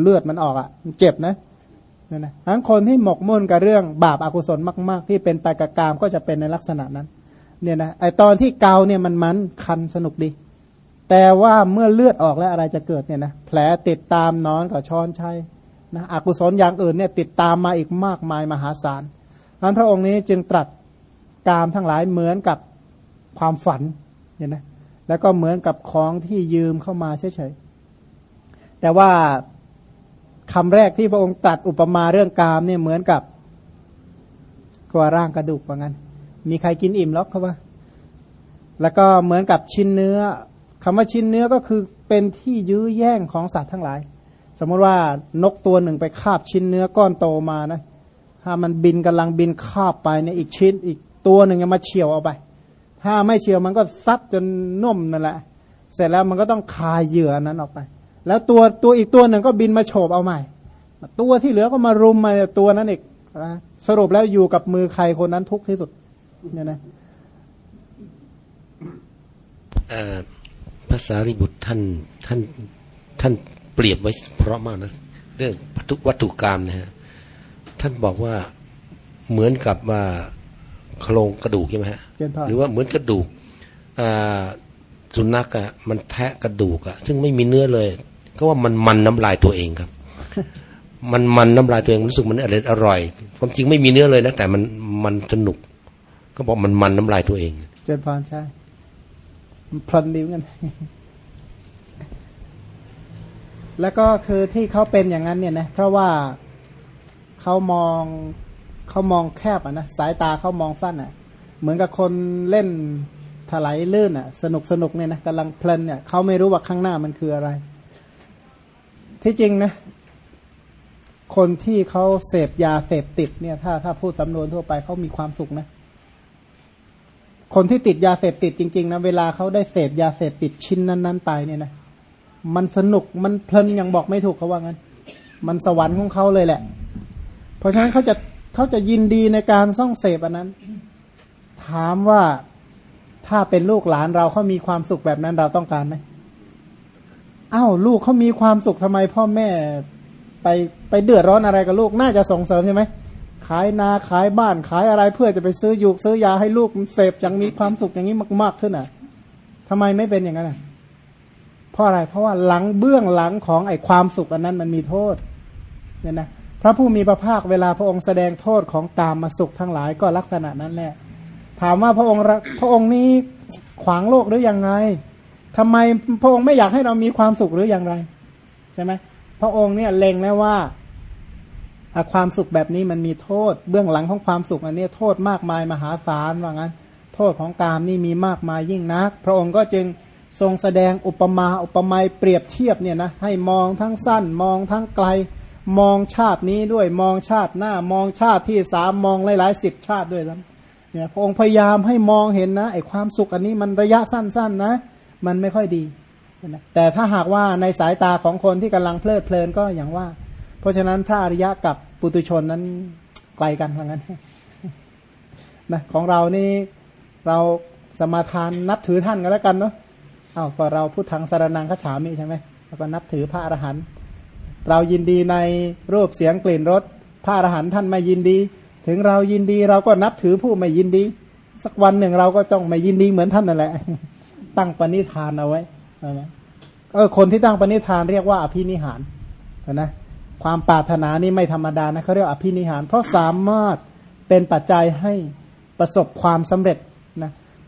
[SPEAKER 1] เลือดมันออกอะ มันเจ็บนะนี่นะทั้นคนที่หมกมุ่นกับเรื่องบาปอากุศลมาก ๆ ที่เป็นไปกับกามก็จะเป็นในลักษณะนั้น เนี่ยนะ ไอตอนที่เกาเนี่ยมันมันคันสนุกดี แต่ว่าเมื่อเลือดออกแล้วอะไรจะเกิดเนี่ยนะ แผลติดตามนอนกับช้อนชัย นะอกุศลอย่างอื่นเนี่ยติดตามมาอีกมากมายมหาศาลนั้นพระองค์นี้จึงตรัสกามทั้งหลายเหมือนกับความฝันเนี่ยนะแล้วก็เหมือนกับของที่ยืมเข้ามาเฉยๆแต่ว่าคำแรกที่พระองค์ตรัสอุปมาเรื่องกามเนี่ยเหมือนกับกว่าร่างกระดูกว่างั้น มีใครกินอิ่มหรอกเขาว่า แล้วก็เหมือนกับชิ้นเนื้อคำว่าชิ้นเนื้อก็คือเป็นที่ยื้อแย่งของสัตว์ทั้งหลาย สมมติว่านกตัวหนึ่งไปคาบชิ้นเนื้อก้อนโตมานะถ้ามันบินกำลังบินคาบไปเนี่ยอีกชิ้น อีกตัวหนึ่งยังมาเฉียวเอาไป ถ้าไม่เฉียวมันก็ซัดจนนุ่มนั่นแหละ เสร็จแล้วมันก็ต้องคายเหยื่อนั้นออกไป แล้วตัวตัวอีกตัวหนึ่งก็บินมาโฉบเอาใหม่ ตัวที่เหลือก็มารุมมาตัวนั้นอีกสรุปแล้วอยู่กับมือใครคนนั้นทุกที่สุดเนี่ยนะ
[SPEAKER 2] ภาษาริบุตรท่านท่านท่าน เปรียบไว้เพราะมากนะเรื่องทุกวัตถุกรรมนะฮะท่านบอกว่าเหมือนกับว่าโครงกระดูกใช่ไหมฮะหรือว่าเหมือนกระดูกสุนัขอะมันแทะกระดูกอะ ซึ่งไม่มีเนื้อเลย ก็ว่ามันมันน้ำลายตัวเองครับ มันมันน้ำลายตัวเองรู้สึกมันอร่อยอร่อยความจริงไม่มีเนื้อเลยนะแต่มันมันสนุก ก็บอกมันมันน้ำลายตัวเอง
[SPEAKER 1] เจนพานใช่พลันดิ้วกัน แล้วก็คือที่เขาเป็นอย่างนั้นเนี่ยนะเพราะว่าเขามองเขามองแคบอะนะสายตาเขามองสั้นอะ เหมือนกับคนเล่นถลายลื่นอะ สนุกสนุกเนี่ยนะกำลังเพลินเนี่ยเขาไม่รู้ว่าข้างหน้ามันคืออะไร ที่จริงนะคนที่เขาเสพยาเสพติดเนี่ย ถ้าถ้าพูดสำนวนทั่วไปเขามีความสุขนะ คนที่ติดยาเสพติดจริง ๆนะเวลาเขาได้เสพยาเสพติดชิ้นนั้น ๆ ไปเนี่ยนะ มันสนุกมันเพลินอยังบอกไม่ถูกเขาว่างั้น มันสวรรค์ของเขาเลยแหละ เพราะฉะนั้นเขาจะเขาจะยินดีในการซ่องเสพอันนั้น ถามว่าถ้าเป็นลูกหลานเราเขามีความสุขแบบนั้นเราต้องการไหมอ้าวลูกเขามีความสุขทำไม พ่อแม่ไปไปเดือดร้อนอะไรกับลูกน่าจะส่งเสริมใช่ไหมขายนาขายบ้านขายอะไรเพื่อจะไปซื้อยูกซื้อยาให้ลูกเสพอย่างมีความสุขอย่างนี้มาก ๆขึ้นอะทำไมไม่เป็นอย่างนั้นอะ เพราะอะไร เพราะว่าหลังเบื้องหลังของไอ้ความสุขอันนั้นมันมีโทษเนี่ยนะพระผู้มีพระภาคเวลาพระองค์แสดงโทษของกามมาสุขทั้งหลายก็ลักษณะนั้นแหละ ถามว่าพระองค์พระองค์นี้ขวางโลกหรือยังไงทำไมพระองค์ไม่อยากให้เรามีความสุขหรืออย่างไรใช่ไหมพระองค์เนี่ยเล็งแล้วว่าความสุขแบบนี้มันมีโทษ เบื้องหลังของความสุขอันนี้โทษมากมายมหาศาลว่างั้น โทษของกามนี่มีมากมายยิ่งนัก พระองค์ก็จึง ทรงแสดงอุปมาอุปไมยเปรียบเทียบเนี่ยนะให้มองทั้งสั้นมองทั้งไกล มองชาตินี้ด้วยมองชาติหน้ามองชาติที่สามมองหลายๆสิบชาติด้วยนะเนี่ยพระองค์พยายามให้มองเห็นนะไอ้ความสุขอันนี้มันระยะสั้นๆนะ มันไม่ค่อยดีนะแต่ถ้าหากว่าในสายตาของคนที่กำลังเพลิดเพลินก็อย่างว่า เพราะฉะนั้นพระอริยะกับปุตุชนนั้นไกลกันทางนั้นนะของเรานี่เราสมาทานนับถือท่านกันแล้วกันเนาะ อาก็เราพูดทางสารนังขฉามิใช่ไหมแล้วก็นับถือพระอรหันต์เรายินดีในรูปเสียงกลิ่นรสพระอรหันต์ท่านไม่ยินดี ถึงเรายินดีเราก็นับถือผู้ไม่ยินดี สักวันหนึ่งเราก็ต้องไม่ยินดีเหมือนท่านนั่นแหละ ตั้งปณิธานเอาไว้เออคนที่ตั้งปณิธานเรียกว่าอภินิหารนะความปรารถนานี่ไม่ธรรมดานะเขาเรียกอภินิหาร เพราะสามารถเป็นปัจจัยให้ประสบความสำเร็จ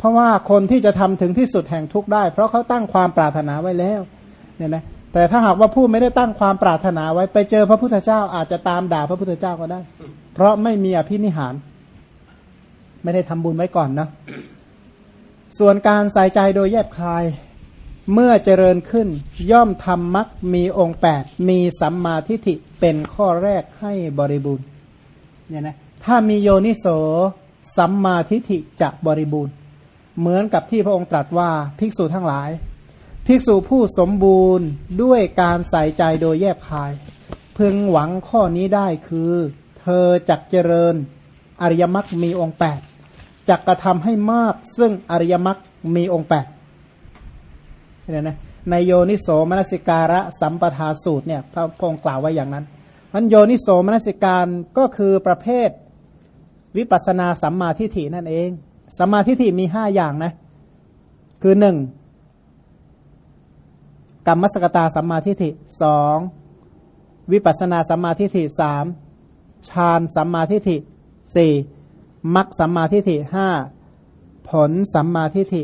[SPEAKER 1] เพราะว่าคนที่จะทำถึงที่สุดแห่งทุกได้ เพราะเขาตั้งความปรารถนาไว้แล้วเนี่ยนะแต่ถ้าหากว่าผู้ไม่ได้ตั้งความปรารถนาไว้ไปเจอพระพุทธเจ้าอาจจะตามด่าพระพุทธเจ้าก็ได้ เพราะไม่มีอภินิหาร ไม่ได้ทำบุญไว้ก่อนนะส่วนการใส่ใจโดยแยบคายเมื่อเจริญขึ้นย่อมทำมักมีองค์แปดมีสัมมาทิฏฐิเป็นข้อแรกให้บริบูรณ์เนี่ยนะถ้ามีโยนิโสสัมมาทิฏฐิจะบริบูรณ์ เหมือนกับที่พระองค์ตรัสว่าภิกษุทั้งหลาย ภิกษุผู้สมบูรณ์ด้วยการใส่ใจโดยแยบคาย พึงหวังข้อนี้ได้คือ เธอจักเจริญ อริยมรรคมีองค์แปดจักกระทำให้มากซึ่งอริยมรรคมีองค์แปดเนี่ยนะในโยนิโสมนสิการะสัมปทาสูตรเนี่ยพระพงกล่าวไว้อย่างนั้นมันโยนิโสมนสิการก็คือประเภทวิปัสนาสัมมาทิฏฐินั่นเอง สัมมาทิฏฐิมีห้าอย่างนะ คือหนึ่งกรรมสกตาสัมมาทิฏฐิสองวิปัสนาสัมมาทิฏฐิสามฌานสัมมาทิฏฐิสี่มัคสัมมาทิฏฐิห้าผลสัมมาทิฏฐิ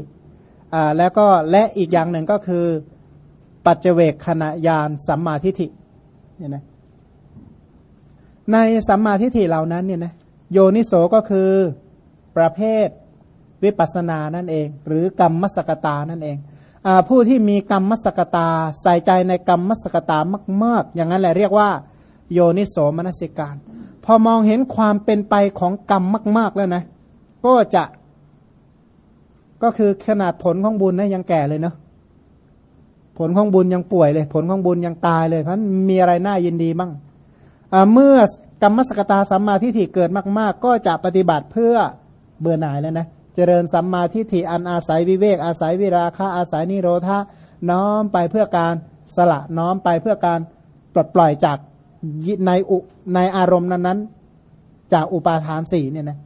[SPEAKER 1] อ่าแล้วก็และอีกอย่างหนึ่งก็คือ ปัจเจเวกขณะยานสัมมาทิฏฐิเนี่ยนะในสัมมาทิฏฐิเหล่านั้นเนี่ยนะโยนิโสก็คือประเภท วิปัสสนานั่นเอง หรือกรรมมสกตานั่นเองอผู้ที่มีกรรมมสกตาใส่ใจในกรรมมสกตามาก ๆ อย่างนั้นแหละเรียกว่า โยนิโสมนสิการ พอมองเห็นความเป็นไปของกรรมมาก ๆแล้วนะ ก็จะก็คือขนาดผลของบุญนะยังแก่เลยเนาะผลของบุญยังป่วยเลย ผลของบุญยังตายเลย เพราะมีอะไรน่ายินดีบ้างเมื่อกรรมสกตาสัมมาทิฏฐิเกิดมาก ๆ ก็จะปฏิบัติเพื่อเบื่อหน่ายแล้วนะ เจริญสัมมาทิฏฐิอันอาศัยวิเวก อาศัยวิราคะอาศัยนิโรธาน้อมไปเพื่อการสละน้อมไปเพื่อการปลดปล่อยจากในอุในอารมณ์นั้นๆ จากอุปาทานสี่เนี่ยนะ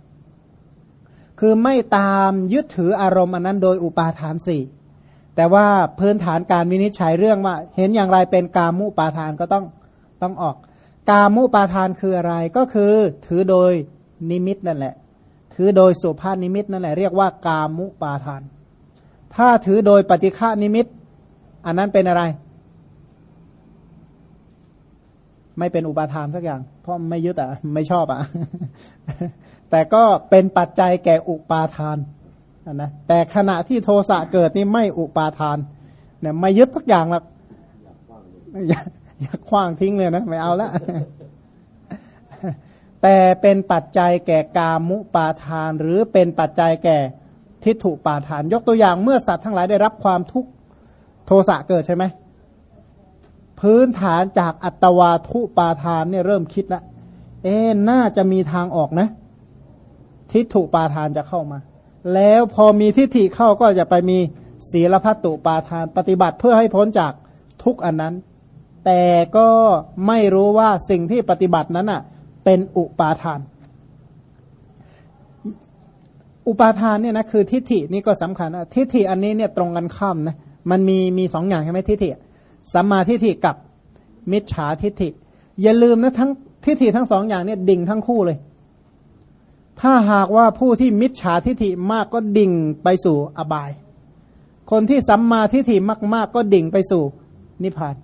[SPEAKER 1] คือไม่ตามยึดถืออารมณ์อันนั้นโดยอุปาทานสี่แต่ว่าพื้นฐานการวินิจฉัยเรื่องว่า เห็นอย่างไรเป็นกามุปาทานก็ต้องต้องออก กามุปาทานคืออะไรก็คือถือโดยนิมิตนั่นแหละ ถือโดยสุภาพนิมิตนั่นแหละเรียกว่ากามุปาทาน ถ้าถือโดยปฏิฆานิมิต อันนั้นเป็นอะไร ไม่เป็นอุปาทานสักอย่าง เพราะไม่ยึดอะ ไม่ชอบอะ แต่ก็เป็นปัจจัยแก่อุปาทานนะแต่ขณะที่โทสะเกิดนี่ไม่อุปาทานเนี่ยไม่ยึดสักอย่างหรอกอยากอยาคว้างทิ้งเลยนะ ไม่เอาละ แต่เป็นปัจจัยแก่กามุปาทาน หรือเป็นปัจจัยแก่ทิฏฐุปาทาน ยกตัวอย่างเมื่อสัตว์ทั้งหลายได้รับความทุกข์โทสะเกิดใช่ไหมพื้นฐานจากอัตวาทุปาทานเนี่ยเริ่มคิดแล้วเอ๊น่าจะมีทางออกนะ ทิฏฐุปาทานจะเข้ามา แล้วพอมีทิฏฐิเข้าก็จะไปมีศีลพัตตุปาทาน ปฏิบัติเพื่อให้พ้นจากทุกอันนั้น แต่ก็ไม่รู้ว่าสิ่งที่ปฏิบัตินั้นอะ เป็นอุปาทาน อุปาทานเนี่ยนะคือทิฏฐินี่ก็สำคัญนะทิฏฐิอันนี้เนี่ยตรงกันข้ามนะมันมีมีสองอย่างใช่ไหมทิฏฐิสัมมาทิฏฐิกับมิจฉาทิฏฐิ อย่าลืมนะทั้งทิฏฐิทั้งสองอย่างเนี่ยดิ่งทั้งคู่เลย ถ้าหากว่าผู้ที่มิจฉาทิฏฐิมากก็ดิ่งไปสู่อบาย คนที่สัมมาทิฏฐิมาก ๆ ก็ดิ่งไปสู่นิพพาน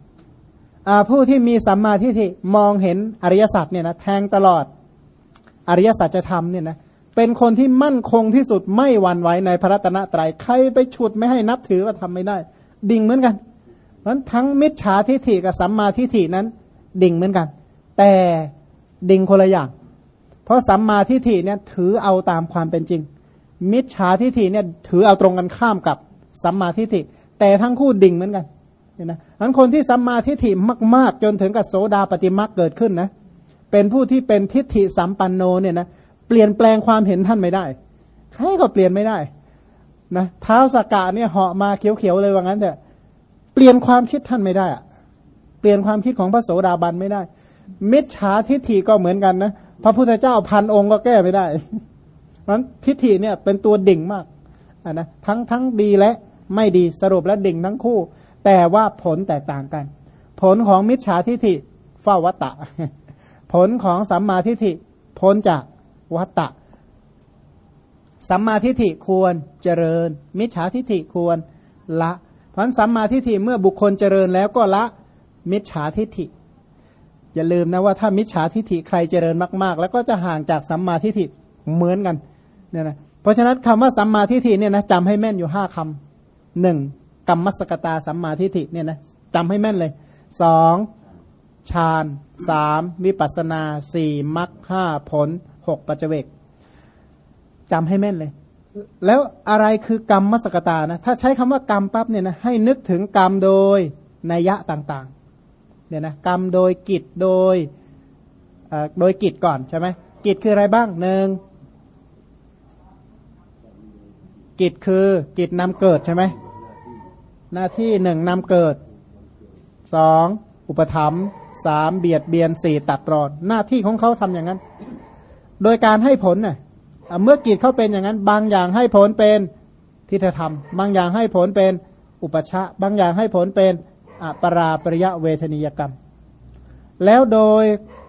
[SPEAKER 1] ผู้ที่มีสัมมาทิฏฐิมองเห็นอริยสัจเนี่ยนะแทงตลอดอริยสัจธรรมเนี่ยนะเป็นคนที่มั่นคงที่สุดไม่หวั่นไหวในพระรัตนตรยัยใครไปฉุดไม่ให้นับถือว่าทำไม่ได้ ดิ่งเหมือนกัน เพราะทั้งมิจฉาทิฏฐิกับสัมมาทิฏฐินั้น ดิ่งเหมือนกัน แต่ดิ่งคนละอย่าง เพราะสัมมาทิฏฐิเนี่ยถือเอาตามความเป็นจริง มิจฉาทิฏฐิเนี่ยถือเอาตรงกันข้ามกับสัมมาทิฏฐิแต่ทั้งคู่ดิ่งเหมือนกัน เห็นไหมอันคนที่สัมมาทิฏฐิมาก ๆ จนถึงกับโสดาปฏิมาเกิดขึ้นนะ เป็นผู้ที่เป็นทิฏฐิสัมปันโนเนี่ยนะเปลี่ยนแปลงความเห็นท่านไม่ได้ ใครก็เปลี่ยนไม่ได้นะเท้าสกกะเนี่ยเหาะมาเขียวๆเลยว่างั้นเถอะเปลี่ยนความคิดท่านไม่ได้อะเปลี่ยนความคิดของพระโสดาบันไม่ได้ มิจฉาทิฏฐิก็เหมือนกันนะพระพุทธเจ้าพันองค์ก็แก้ไม่ได้มันทิฏฐิเนี่ยเป็นตัวดิ่งมากอะนะทั้งทั้งดีและไม่ดีสรุปแล้วดิ่งทั้งคู่ แต่ว่าผลแตกต่างกัน ผลของมิจฉาทิฏฐิเฝ้าวัตตะ ผลของสัมมาทิฏฐิพ้นจากวัตตะ สัมมาทิฏฐิควรเจริญ มิจฉาทิฏฐิควรละเพราะสัมมาทิฏฐิเมื่อบุคคลเจริญแล้วก็ละมิจฉาทิฏฐิอย่าลืมนะว่าถ้ามิจฉาทิฏฐิใครเจริญมาก ๆ แล้วก็จะห่างจากสัมมาทิฏฐิเหมือนกันเนี่ยนะเพราะฉะนั้นคำว่าสัมมาทิฏฐิเนี่ยนะจำให้แม่นอยู่ห้าคำหนึ่ง กรรมสกตาสัมมาทิฏฐิเนี่ยนะจำให้แม่นเลยสองฌานสามวิปัสนาสี่มรรคห้าผลหกปัจเจกจำให้แม่นเลย แล้วอะไรคือกรรมมสกตานะถ้าใช้คำว่ากรรมปั๊บเนี่ยนะให้นึกถึงกรรมโดยนัยยะต่างๆเนี่ยนะกรรมโดยกิจโดยโดยกิจก่อนใช่ไหมกิจคืออะไรบ้างหนึ่งกิจคือกิจนำเกิดใช่ไหม หน้าที่หนึ่งนำเกิดสองอุปธรรมสามเบียดเบียนสี่ตัดรอน หน้าที่ของเขาทำอย่างนั้น โดยการให้ผลน่ะเมื่อกิจเขาเป็นอย่างนั้น บางอย่างให้ผลเป็นทิฏฐธรรม บางอย่างให้ผลเป็นอุปชะ บางอย่างให้ผลเป็นอปราปริยะเวทนิยกรรม แล้วโดย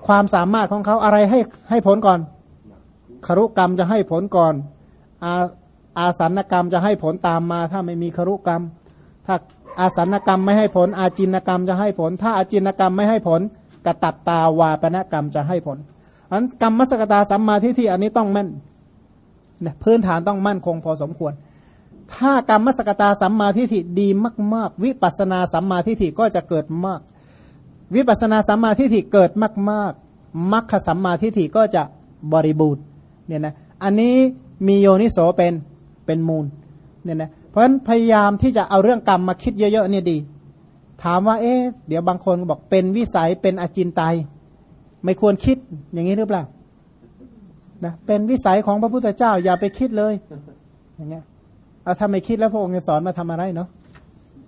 [SPEAKER 1] ความสามารถของเขาอะไรให้ให้ผลก่อนครุกรรมจะให้ผลก่อนอาอาสันกรรมจะให้ผลตามมา ถ้าไม่มีครุกรรม ถ้าอาสันกรรมไม่ให้ผล อาจินกรรมจะให้ผล ถ้าอาจินกรรมไม่ให้ผลกตัตตาวาปนกรรมจะให้ผลอันกรรมมสกตาสัมมาทิฏฐิอันนี้ต้องแม่นนะพื้นฐานต้องมั่นคงพอสมควร ถ้ากรรมมสกตาสัมมาทิฏฐิดีมาก ๆ วิปัสนาสัมมาทิฏฐิก็จะเกิดมาก วิปัสนาสัมมาทิฏฐิเกิดมากๆมัคคสัมมาทิฏฐิก็จะบริบูรณ์เนี่ยนะอันนี้มีโยนิโสเป็นเป็นมูลเนี่ยนะ เพราะฉะนั้นพยายามที่จะเอาเรื่องกรรมมาคิดเยอะๆเนี่ยดี ถามว่า เอ๊ะเดี๋ยวบางคนบอกเป็นวิสัยเป็นอจินไตยไม่ควรคิดอย่างนี้หรือเปล่านะเป็นวิสัยของพระพุทธเจ้า อย่าไปคิดเลย อย่างเงี้ยเอาถ้าไม่คิดแล้วพระองค์จะสอนมาทำอะไรเนาะ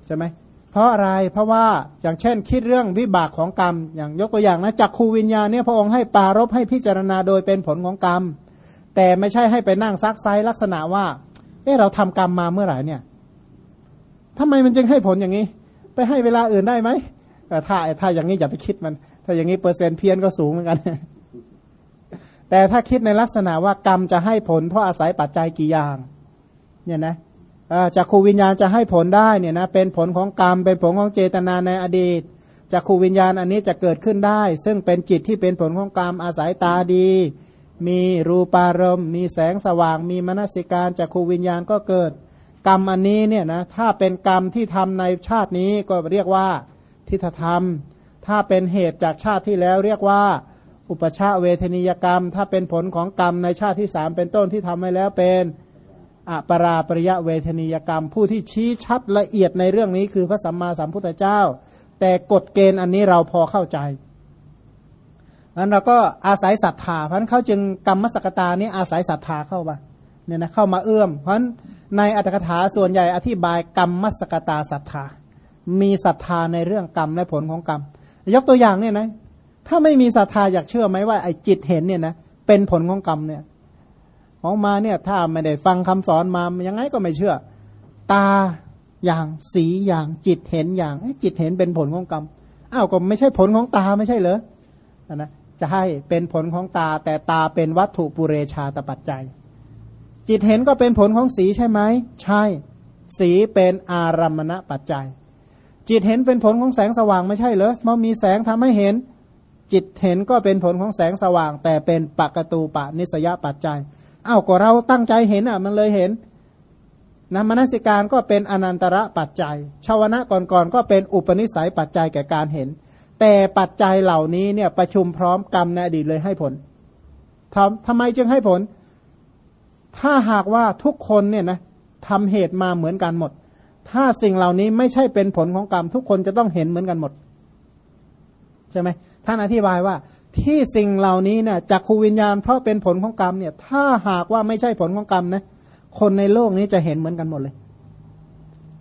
[SPEAKER 1] ใช่ไหมเพราะอะไรเพราะว่าอย่างเช่น คิดเรื่องวิบากของกรรม อย่างยกตัวอย่างนะจักขูวิญญาณเนี่ยพระองค์ให้ปารบให้พิจารณาโดยเป็นผลของกรรม แต่ไม่ใช่ให้ไปนั่งซักไซลักษณะว่า เออเราทำกรรมมาเมื่อไหร่เนี่ยทำไมมันจึงให้ผลอย่างนี้ ไปให้เวลาอื่นได้ไหมถ้าถ้าอย่างนี้อย่าไปคิดมัน ถ้าอย่างนี้เปอร์เซ็นต์เพี้ยนก็สูงเหมือนกัน แต่ถ้าคิดในลักษณะว่ากรรมจะให้ผล เพราะอาศัยปัจจัยกี่อย่าง เนี่ยนะจากขูวิญญาณจะให้ผลได้เนี่ยนะเป็นผลของกรรม เป็นผลของเจตนาในอดีตจากขูวิญญาณอันนี้จะเกิดขึ้นได้ ซึ่งเป็นจิตที่เป็นผลของกรรมอาศัยตาดี มีรูปารมณ์ มีแสงสว่าง มีมนสิการจากขูวิญญาณก็เกิด กรรมอันนี้เนี่ยนะถ้าเป็นกรรมที่ทำในชาตินี้ก็เรียกว่าทิฏฐธรรม ถ้าเป็นเหตุจากชาติที่แล้วเรียกว่า อุปชาเวทนิยกรรม ถ้าเป็นผลของกรรมในชาติที่สามเป็นต้นที่ทำไว้แล้วเป็นอปราปริยะเวทนิยกรรม ผู้ที่ชี้ชัดละเอียดในเรื่องนี้คือพระสัมมาสัมพุทธเจ้า แต่กฎเกณฑ์อันนี้เราพอเข้าใจ นั้นเราก็อาศัยศรัทธา เพราะนั้นเขาจึงกรรมสกตานี้อาศัยศรัทธาเข้ามาเนี่ยนะเข้ามาเอื้อม เพราะนั้นในอัตถกถาส่วนใหญ่อธิบายกรรมมสกตาศรัทธา มีศรัทธาในเรื่องกรรมและผลของกรรม ยกตัวอย่างเนี่ยนะ ถ้าไม่มีศรัทธาอยากเชื่อไหมว่าไอ้จิตเห็นเนี่ยนะเป็นผลของกรรมเนี่ยของมาเนี่ยถ้าไม่ได้ฟังคำสอนมายังไงก็ไม่เชื่อ ตาอย่างสีอย่างจิตเห็นอย่างจิตเห็นเป็นผลของกรรมอ้าวก็ไม่ใช่ผลของตาไม่ใช่เหรอนะ จะให้เป็นผลของตาแต่ตาเป็นวัตถุปุเรชาตปัจจัย จิตเห็นก็เป็นผลของสีใช่ไหม ใช่ สีเป็นอารมณปัจจัย จิตเห็นเป็นผลของแสงสว่างไม่ใช่เหรอเมื่อมีแสงทำให้เห็น จิตเห็นก็เป็นผลของแสงสว่าง แต่เป็นปกตูปะนิสยปัจจัยอ้าวก็เราตั้งใจเห็นอะมันเลยเห็นนะมนสิการก็เป็นอนันตระปัจจัยชาวนะก่อนๆก็เป็นอุปนิสัยปัจจัยแก่การเห็น แต่ปัจจัยเหล่านี้เนี่ยประชุมพร้อมกรรมในอดีตเลยให้ผลทำทำไมจึงให้ผล ถ้าหากว่าทุกคนเนี่ยนะทำเหตุมาเหมือนกันหมด ถ้าสิ่งเหล่านี้ไม่ใช่เป็นผลของกรรม ทุกคนจะต้องเห็นเหมือนกันหมดใช่ไหมท่านอธิบายว่าที่สิ่งเหล่านี้เนี่ยจากคูวิญญาณเพราะเป็นผลของกรรมเนี่ยถ้าหากว่าไม่ใช่ผลของกรรมนะคนในโลกนี้จะเห็นเหมือนกันหมดเลย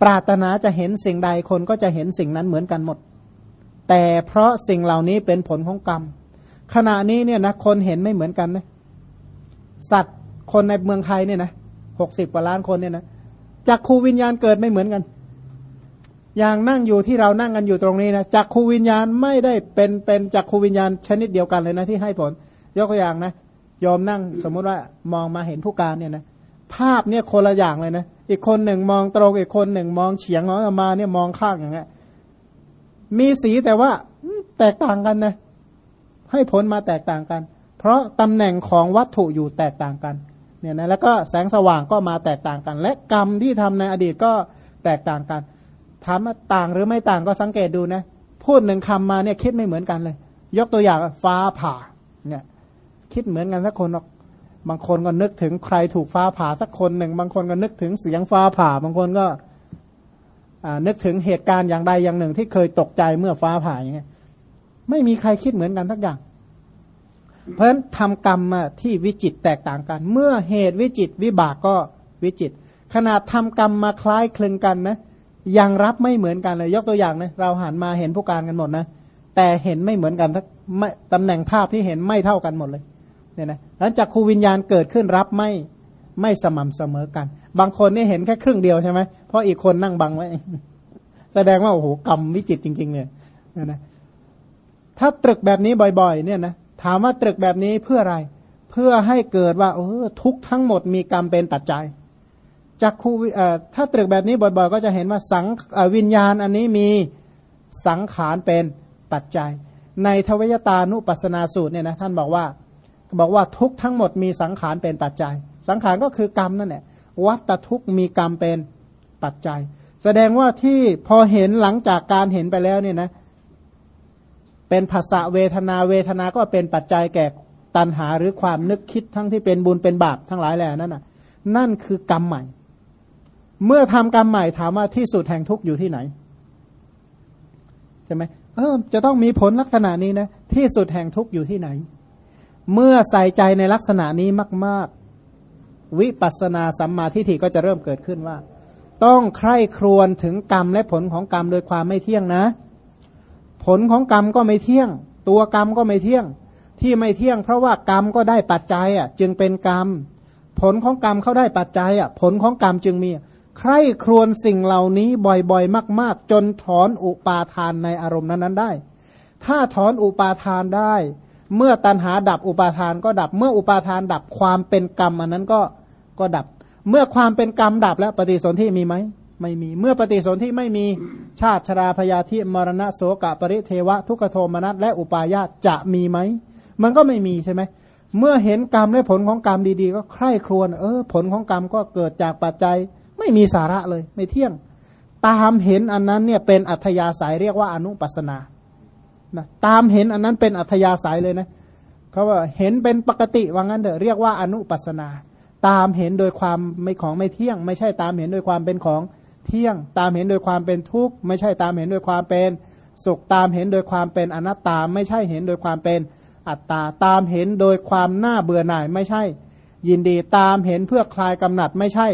[SPEAKER 1] ปรารถนาจะเห็นสิ่งใดคนก็จะเห็นสิ่งนั้นเหมือนกันหมด แต่เพราะสิ่งเหล่านี้เป็นผลของกรรม ขณะนี้เนี่ยนะคนเห็นไม่เหมือนกันนะสัตว์คนในเมืองไทยเนี่ยนะหกสิบกว่าล้านคนเนี่ยนะจากคูวิญญาณเกิดไม่เหมือนกัน อย่างนั่งอยู่ที่เรานั่งกันอยู่ตรงนี้นะจากคูวิญญาณไม่ได้เป็นเป็นจากคูวิญญาณชนิดเดียวกันเลยนะที่ให้ผล ยกตัวอย่างนะยอมนั่งสมมุติว่ามองมาเห็นผู้การเนี่ยนะภาพเนี่ยคนละอย่างเลยนะอีกคนหนึ่งมองตรงอีกคนหนึ่งมองเฉียงมองมาเนี่ยมองข้างอย่างเงี้ย มีสีแต่ว่าแตกต่างกันนะให้ผลมาแตกต่างกัน เพราะตำแหน่งของวัตถุอยู่แตกต่างกันเนี่ยนะแล้วก็แสงสว่างก็มาแตกต่างกัน และกรรมที่ทำในอดีตก็แตกต่างกันถามว่าต่างหรือไม่ต่างก็สังเกตดูนะพูดหนึ่งคำมาเนี่ยคิดไม่เหมือนกันเลย ยกตัวอย่างฟ้าผ่าเนี่ยคิดเหมือนกันสักคนหรอกบางคนก็นึกถึงใครถูกฟ้าผ่าสักคนหนึ่ง บางคนก็นึกถึงเสียงฟ้าผ่า บางคนก็ นึกถึงเหตุการณ์อย่างใดอย่างหนึ่ง ที่เคยตกใจเมื่อฟ้าผ่าอย่างเงี้ยไม่มีใครคิดเหมือนกันทักอย่าง เพราะฉะนั้นทำกรรมมาที่วิจิตแตกต่างกัน เมื่อเหตุวิจิตวิบากก็วิจิต ขนาดทำกรรมมาคล้ายคลึงกันนะยังรับไม่เหมือนกันเลย ยกตัวอย่างนะเราหันมาเห็นผู้การกันหมดนะแต่เห็นไม่เหมือนกันทักตำแหน่งภาพที่เห็นไม่เท่ากันหมดเลยเนี่ยนะหลังจากครูวิญญาณเกิดขึ้นรับไม่ ไม่สม่ำเสมอกัน บางคนนี่เห็นแค่ครึ่งเดียวใช่ไหมเพราะอีกคนนั่งบังไว้ แสดงว่าโอ้โหกรรมวิจิตจริง ๆ เนี่ยนะถ้าตรึกแบบนี้บ่อย ๆ เนี่ยนะถามว่าตรึกแบบนี้เพื่ออะไร เพื่อให้เกิดว่าเออทุกทั้งหมดมีกรรมเป็นปัจจัยจากคูถ้าตรึกแบบนี้บ่อยๆ ก็จะเห็นว่าสังวิญญาณอันนี้มีสังขารเป็นปัจจัย ในทวยตานุปัสนาสูตรเนี่ยนะท่านบอกว่าบอกว่าทุกทั้งหมดมีสังขารเป็นปัจจัย สังขารก็คือกรรมนั่นแหละวัตทุกมีกรรมเป็นปัจจัย แสดงว่าที่พอเห็นหลังจากการเห็นไปแล้วเนี่ยนะเป็นภาษาเวทนาเวทนาก็เป็นปัจจัยแก่ตัณหาหรือความนึกคิดทั้งที่เป็นบุญเป็นบาปทั้งหลายแหล่นั่นน่ะนั่นคือกรรมใหม่ เมื่อทำกรรมใหม่ถามว่าที่สุดแห่งทุกอยู่ที่ไหนใช่ไหมเออจะต้องมีผลลักษณะนี้นะที่สุดแห่งทุกอยู่ที่ไหน เมื่อใส่ใจในลักษณะนี้มากๆ วิปัสนาสัมมาทิฏฐิก็จะเริ่มเกิดขึ้นว่า ต้องใคร่ครวญถึงกรรมและผลของกรรมโดยความไม่เที่ยงนะ ผลของกรรมก็ไม่เที่ยง ตัวกรรมก็ไม่เที่ยง ที่ไม่เที่ยง เพราะว่ากรรมก็ได้ปัจจัยอะ จึงเป็นกรรม ผลของกรรมเขาได้ปัจจัยอะ ผลของกรรมจึงมีใคร่ครวญสิ่งเหล่านี้บ่อยๆ มาก ๆ จนถอนอุปาทานในอารมณ์นั้นๆได้ ถ้าถอนอุปาทานได้ เมื่อตันหาดับอุปาทานก็ดับ เมื่ออุปาทานดับความเป็นกรรมอันนั้นก็ ก็ดับ เมื่อความเป็นกรรมดับแล้วปฏิสนธิมีไหมไม่มี เมื่อปฏิสนธิไม่มีชาติชราพยาธิมรณะโสกะปริเทวะ ทุกขโทมนัสและอุปาญาตจะมีไหม มันก็ไม่มีใช่ไหม เมื่อเห็นกรรมและผลของกรรมดีๆ ก็ใคร่ครวญเออ ผลของกรรมก็เกิดจากปัจจัยไม่มีสาระเลย ไม่เที่ยง ตามเห็นอันนั้นเนี่ยเป็นอัธยาศัยเรียกว่าอนุปัสนานะตามเห็นอันนั้นเป็นอัธยาศัยเลยนะเขาว่าเห็นเป็นปกติว่างั้นเถอะเรียกว่าอนุปัสนา ตามเห็นโดยความไม่ของไม่เที่ยง ไม่ใช่ตามเห็นโดยความเป็นของเที่ยง ตามเห็นโดยความเป็นทุกข์ ไม่ใช่ตามเห็นโดยความเป็นสุขตามเห็นโดยความเป็นอนัตตา ไม่ใช่เห็นโดยความเป็นอัตตา ตามเห็นโดยความน่าเบื่อหน่ายไม่ใช่ ยินดีตามเห็นเพื่อคลายกำหนัดไม่ใช่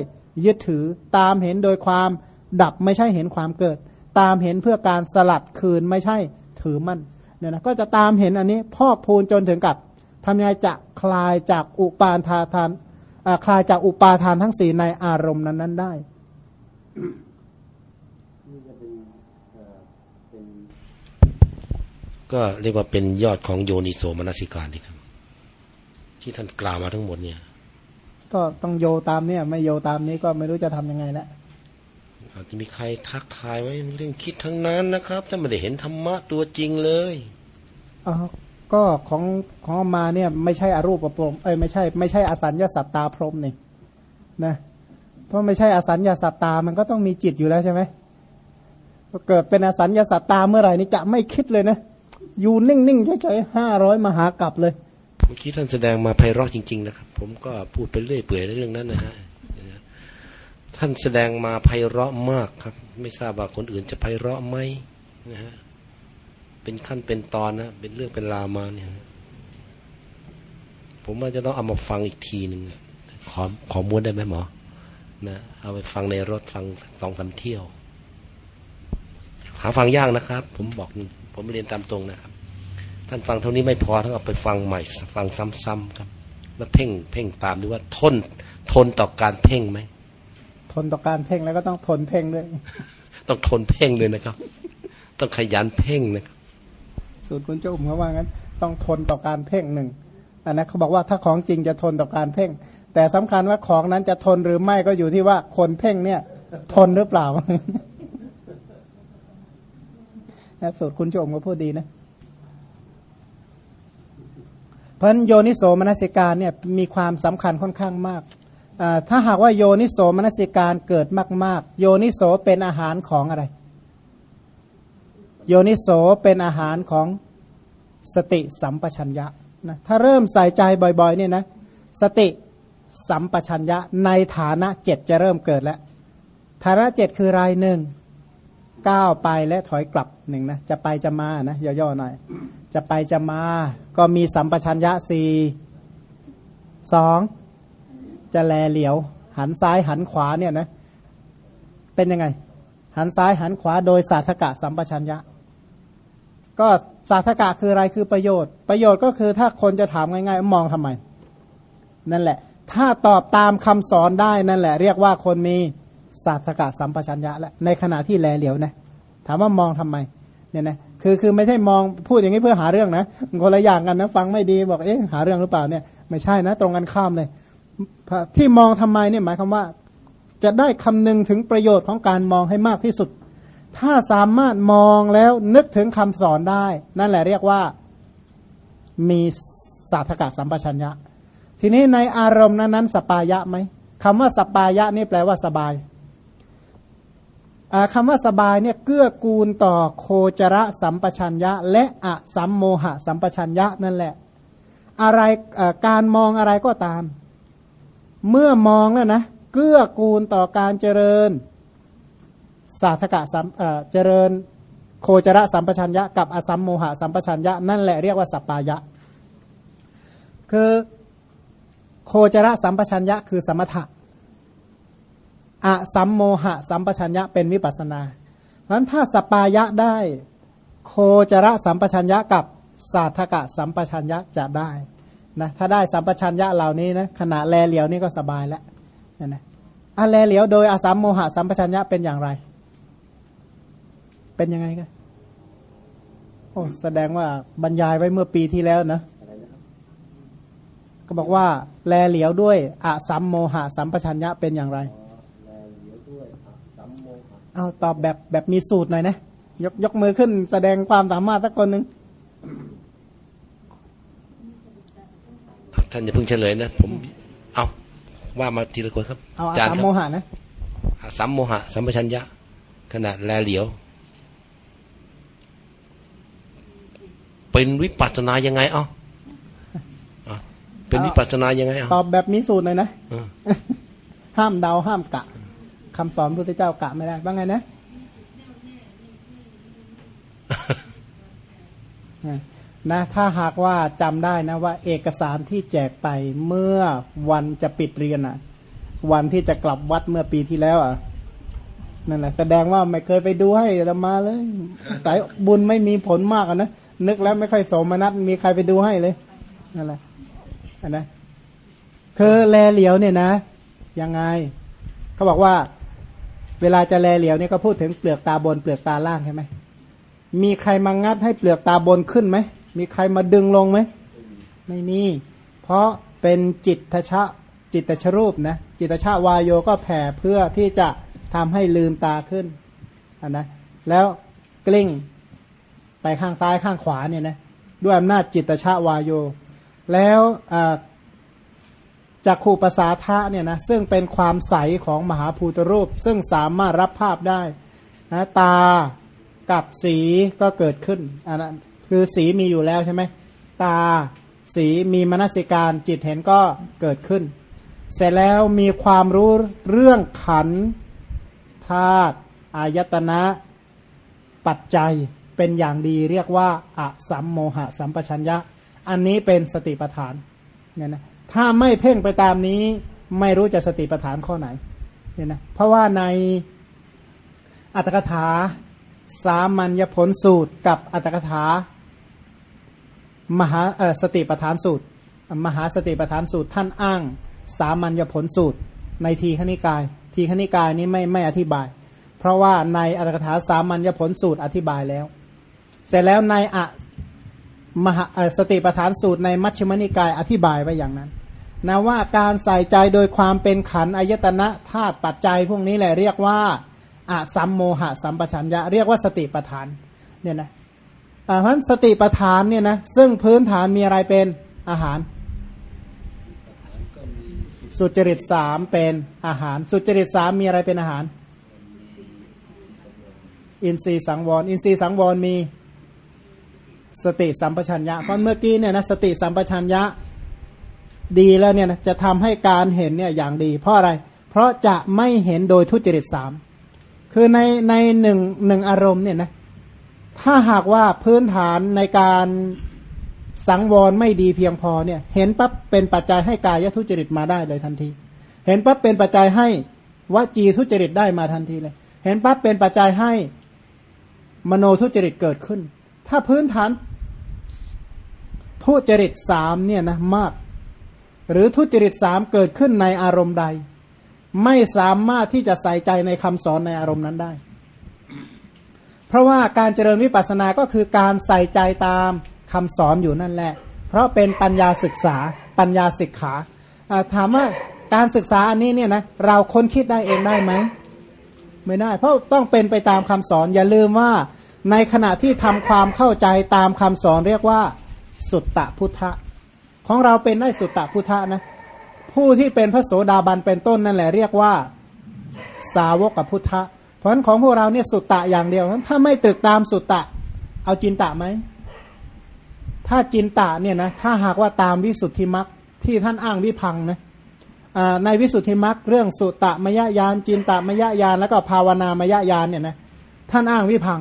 [SPEAKER 1] ยึดถือตามเห็นโดยความดับไม่ใช่เห็นความเกิด ตามเห็นเพื่อการสลัดคืนไม่ใช่ถือมั่นเนี่ยนะก็จะตามเห็นอันนี้พอกพูนจนถึงกับทำยังไงจะคลายจากอุปาทานทานอ่า คลายจากอุปาทานทั้งสี่ในอารมณ์นั้น ๆ ได้
[SPEAKER 2] ก็เรียกว่าเป็นยอดของโยนิโสมนสิการดีครับ ที่ท่านกล่าวมาทั้งหมดเนี่ย
[SPEAKER 1] ก็ต้องโยตามเนี่ย ไม่โยตามนี้ก็ไม่รู้จะทำยังไงแล้ว
[SPEAKER 2] อาจจะมีใครทักทายไว้เรื่องคิดทั้งนั้นนะครับถ้าไม่ได้เห็นธรรมะตัวจริงเลย
[SPEAKER 1] อ๋อ ก็ของของมาเนี่ยไม่ใช่อรูปประพรมเอ้ยไม่ใช่ไม่ใช่อสัญญาสัตตาพรมนี่นะเพราะไม่ใช่อสัญญาสัตตามันก็ต้องมีจิตอยู่แล้วใช่ไหมพอเกิดเป็นอสัญญาสัตตาเมื่อไหร่นี่จะไม่คิดเลยนะอยู่นิ่งๆเฉยๆห้าร้อยมหากลับเลย
[SPEAKER 2] เมื่อกี้ท่านแสดงมาไพเราะจริง ๆ นะครับ ผมก็พูดไปเรื่อยเปื่อยในเรื่องนั้นนะฮะท่านแสดงมาไพเราะมากครับ ไม่ทราบว่าคนอื่นจะไพเราะไหมนะฮะ เป็นขั้นเป็นตอนนะเป็นเรื่องเป็นราวมาเนี่ยนะผมว่าจะต้องเอามาฟังอีกทีหนึ่งอะขอขอม้วนได้ไหมหมอนะเอาไปฟังในรถฟังสองสามเที่ยว หาฟังยากนะครับ ผมบอกผมเรียนตามตรงนะครับ ท่านฟังเท่านี้ไม่พอท่านเอาไปฟังใหม่ ฟังซ้ำๆครับ แล้วเพ่งเพ่งตามดูว่าทนทนต่อการเพ่งไหม
[SPEAKER 1] ทนต่อการเพ่งแล้วก็ต้องทนเพ่งด้วย
[SPEAKER 2] ต้องทนเพ่งเลยนะครับ ต้องขยันเพ่งนะครับ
[SPEAKER 1] สูตรคุณเจ้าอุ้มเขาว่างั้น ต้องทนต่อการเพ่งหนึ่งอันนั้นเขาบอกว่าถ้าของจริงจะทนต่อการเพ่ง แต่สำคัญว่าของนั้นจะทนหรือไม่ก็อยู่ที่ว่าคนเพ่งเนี่ย ทนหรือเปล่าสูตรคุณเจ้าอุ้มก็พูดดีนะพันโยนิโสมนสิการเนี่ยมีความสำคัญค่อนข้างมาก ถ้าหากว่าโยนิโสมนสิการเกิดมาก ๆ โยนิโสเป็นอาหารของอะไร โยนิโสเป็นอาหารของสติสัมปชัญญะนะถ้าเริ่มใส่ใจบ่อยๆเนี่ยนะสติสัมปชัญญะในฐานะเจ็ดจะเริ่มเกิดแล้ว ฐานะเจ็ดคือรายหนึ่งก้าวไปและถอยกลับหนึ่งนะจะไปจะมานะย่อๆหน่อย จะไปจะมา ก็มีสัมปชัญญะสี่สองจะแลเหลียว หันซ้ายหันขวาเนี่ยนะเป็นยังไง หันซ้ายหันขวาโดยสาธกะสัมปชัญญะ ก็สาธกะคืออะไรคือประโยชน์ ประโยชน์ก็คือถ้าคนจะถามง่ายๆ มองทำไม นั่นแหละ ถ้าตอบตามคำสอนได้นั่นแหละ เรียกว่าคนมีสาธกะสัมปชัญญะแล้วในขณะที่แลเหลียวนะถามว่ามองทำไมเนี่ยนะคือคือไม่ใช่มองพูดอย่างนี้เพื่อหาเรื่องนะคนละอย่างกันนะฟังไม่ดีบอกเอ๊ะหาเรื่องหรือเปล่าเนี่ยไม่ใช่นะ ตรงกันข้ามเลย ที่มองทำไมเนี่ยหมายความว่า จะได้คำนึงถึงประโยชน์ของการมองให้มากที่สุด ถ้าสามารถมองแล้วนึกถึงคำสอนได้ นั่นแหละเรียกว่ามีสาธกะสัมปชัญญะ ทีนี้ในอารมณ์นั้นนั้นสปายะไหมคำว่าสปายะนี่แปลว่าสบายคำว่าสบายเนี่ยเกื้อกูลต่อโคจระสัมปชัญญะ และอะสัมโมหะสัมปชัญญะนั่นแหละ อะไรการมองอะไรก็ตาม เมื่อมองแล้วนะเกื้อกูลต่อการเจริญ สาธกะสัมเจริญโคจรสัมปชัญญะกับอสัมโมหะสัมปชัญญะนั่นแหละเรียกว่าสปายะ คือโคจรสัมปชัญญะคือสมถะอะสัมโมหะสัมปชัญญะเป็นวิปัสนาเพราะฉะนั้นถ้าสปายะได้ โคจรสัมปชัญญะกับสาธกะสัมปชัญญะจะได้นะถ้าได้สัมปชัญญะเหล่านี้นะขณะแลเหลียวนี่ก็สบายแล้วนะนะอะแลเหลียวโดยอสัมโมหะสัมปชัญญะเป็นอย่างไร เป็นยังไงกันโอ้แสดงว่าบรรยายไว้เมื่อปีที่แล้วนะก็บอกว่า แลเหลียวด้วยอสัมโมหะสัมปชัญญะเป็นอย่างไรเอาตอบแบบแบบมีสูตรหน่อยนะ ยกยกมือขึ้น แสดงความสามารถสักคนหนึ่ง
[SPEAKER 2] ท่านอย่าเพิ่งเฉลยนะ ผมเอาว่ามาทีละคนครับ
[SPEAKER 1] เอาอา
[SPEAKER 2] จาร
[SPEAKER 1] สา
[SPEAKER 2] ย์
[SPEAKER 1] ม
[SPEAKER 2] ค
[SPEAKER 1] โม
[SPEAKER 2] รับ
[SPEAKER 1] หะนะ
[SPEAKER 2] อาสัมโมหะ สัมปชัญญะขณะแลเหลียว เป็นวิปัสสนายังไง เอ้าอะเป็นวิปัสสนายังไงเอ้า
[SPEAKER 1] ตอบแบบมีสูตรหน่อยนะ
[SPEAKER 2] เออ
[SPEAKER 1] ห้ามเดาห้ามกะคำสอนพระพุทธเจ้ากะไม่ได้ว่าไงนะนะถ้าหากว่าจำได้นะว่า เอกสารที่แจกไปเมื่อวันจะปิดเรียนอะ วันที่จะกลับวัดเมื่อปีที่แล้วอะนั่นแหละแสดงว่าไม่เคยไปดูให้เรามาเลยสายบุญไม่มีผลมากอะนะ นึกแล้วไม่ค่อยสมนัตมีใครไปดูให้เลยนั่นแหละอันนะคือแลเหลียวเนี่ยนะยังไงเขาบอกว่า เวลาจะแลเหลียวเนี่ยก็พูดถึงเปลือกตาบนเปลือกตาล่างใช่ไหมมีใครมางัดให้เปลือกตาบนขึ้นไหมมีใครมาดึงลงไหมไม่มี เพราะเป็นจิตทชะจิตตชรูปนะจิตชาวายโยก็แผ่เพื่อที่จะทำให้ลืมตาขึ้นนนะแล้วกลิ้ง ไปข้างซ้ายข้างขวาเนี่ยนะด้วยอำนาจจิตตชาวายโย แล้วจากขูปสาทะเนี่ยนะซึ่งเป็นความใสของมหาภูตรูป ซึ่งสามารถรับภาพได้นะตากับสีก็เกิดขึ้นอันนั้นคือสีมีอยู่แล้วใช่ไหมตาสีมีมนสิการจิตเห็นก็เกิดขึ้น เสร็จแล้วมีความรู้เรื่องขันธาตุอายตนะปัจจัย เป็นอย่างดีเรียกว่าอะสัมโมหะสัมปชัญญะ อันนี้เป็นสติปัฏฐานเนี่ยนะถ้าไม่เพ่งไปตามนี้ ไม่รู้จะสติปัฏฐานข้อไหนเนี่ยนะเพราะว่าในอัตถกถาสามัญญผลสูตรกับอัตถกถามหาสติปัฏฐานสูตร มหาสติปัฏฐานสูตรท่านอ้าง สามัญญผลสูตร ในทีขณิกาย ทีขณิกายนี้ไม่ไม่อธิบาย เพราะว่าในอัตถกถาสามัญญผลสูตรอธิบายแล้ว เสร็จแล้วในอะมหาสติปัฏฐานสูตรในมัชฌิมนิกายอธิบายไว้อย่างนั้นนะว่าการใส่ใจโดยความเป็นขันอายตนะธาตุปัจจัยพวกนี้แหละเรียกว่าอะสัมโมหะสัมปชัญญะเรียกว่าสติปัฏฐานเนี่ยนะเพราะสติปัฏฐานเนี่ยนะซึ่งพื้นฐานมีอะไรเป็นอาหาร สุจริตสามเป็นอาหาร สุจริตสามมีอะไรเป็นอาหาร อินทรีย์สังวร อินทรีย์สังวรมี สติสัมปชัญญะเพราะเมื่อกี้เนี่ยนะสติสัมปชัญญะดีแล้วเนี่ยนะจะทำให้การเห็นเนี่ยอย่างดี เพราะอะไร เพราะจะไม่เห็นโดยทุจริตสามคือในในหนึ่งหนึ่งอารมณ์เนี่ยนะถ้าหากว่าพื้นฐานในการสังวรไม่ดีเพียงพอเนี่ยเห็นปั๊บเป็นปัจจัยให้กายทุจริตมาได้เลยทันที เห็นปั๊บเป็นปัจจัยให้วจีทุจริตได้มาทันทีเลย เห็นปั๊บเป็นปัจจัยให้มโนทุจริตเกิดขึ้น ถ้าพื้นฐาน ทุจริตสามเนี่ยนะมาก หรือทุจริตสามเกิดขึ้นในอารมณ์ใด ไม่สามารถที่จะใส่ใจในคำสอนในอารมณ์นั้นได้ เพราะว่าการเจริญวิปัสสนาก็คือการใส่ใจตามคำสอนอยู่นั่นแหละ เพราะเป็นปัญญาศึกษาปัญญาศึกขาถามว่าการศึกษาอันนี้เนี่ยนะเราค้นคิดได้เองได้ไหมไม่ได้ เพราะต้องเป็นไปตามคำสอนอย่าลืมว่าในขณะที่ทำความเข้าใจตามคำสอนเรียกว่า สุตตะพุทธะของเราเป็นได้สุตตะพุทธะนะ ผู้ที่เป็นพระโสดาบันเป็นต้นนั่นแหละเรียกว่าสาวกกับพุทธะ เพราะฉะนั้นของพวกเราเนี่ยสุตตะอย่างเดียวถ้าไม่ตึกตามสุตตะ เอาจินตะไหม ถ้าจินตะเนี่ยนะถ้าหากว่าตามวิสุทธิมรรคที่ท่านอ้างวิพังนะในวิสุทธิมรรคเรื่องสุตตะมยญาณจินตะมยญาณแล้วก็ภาวนามยญาณเนี่ยนะท่านอ้างวิพัง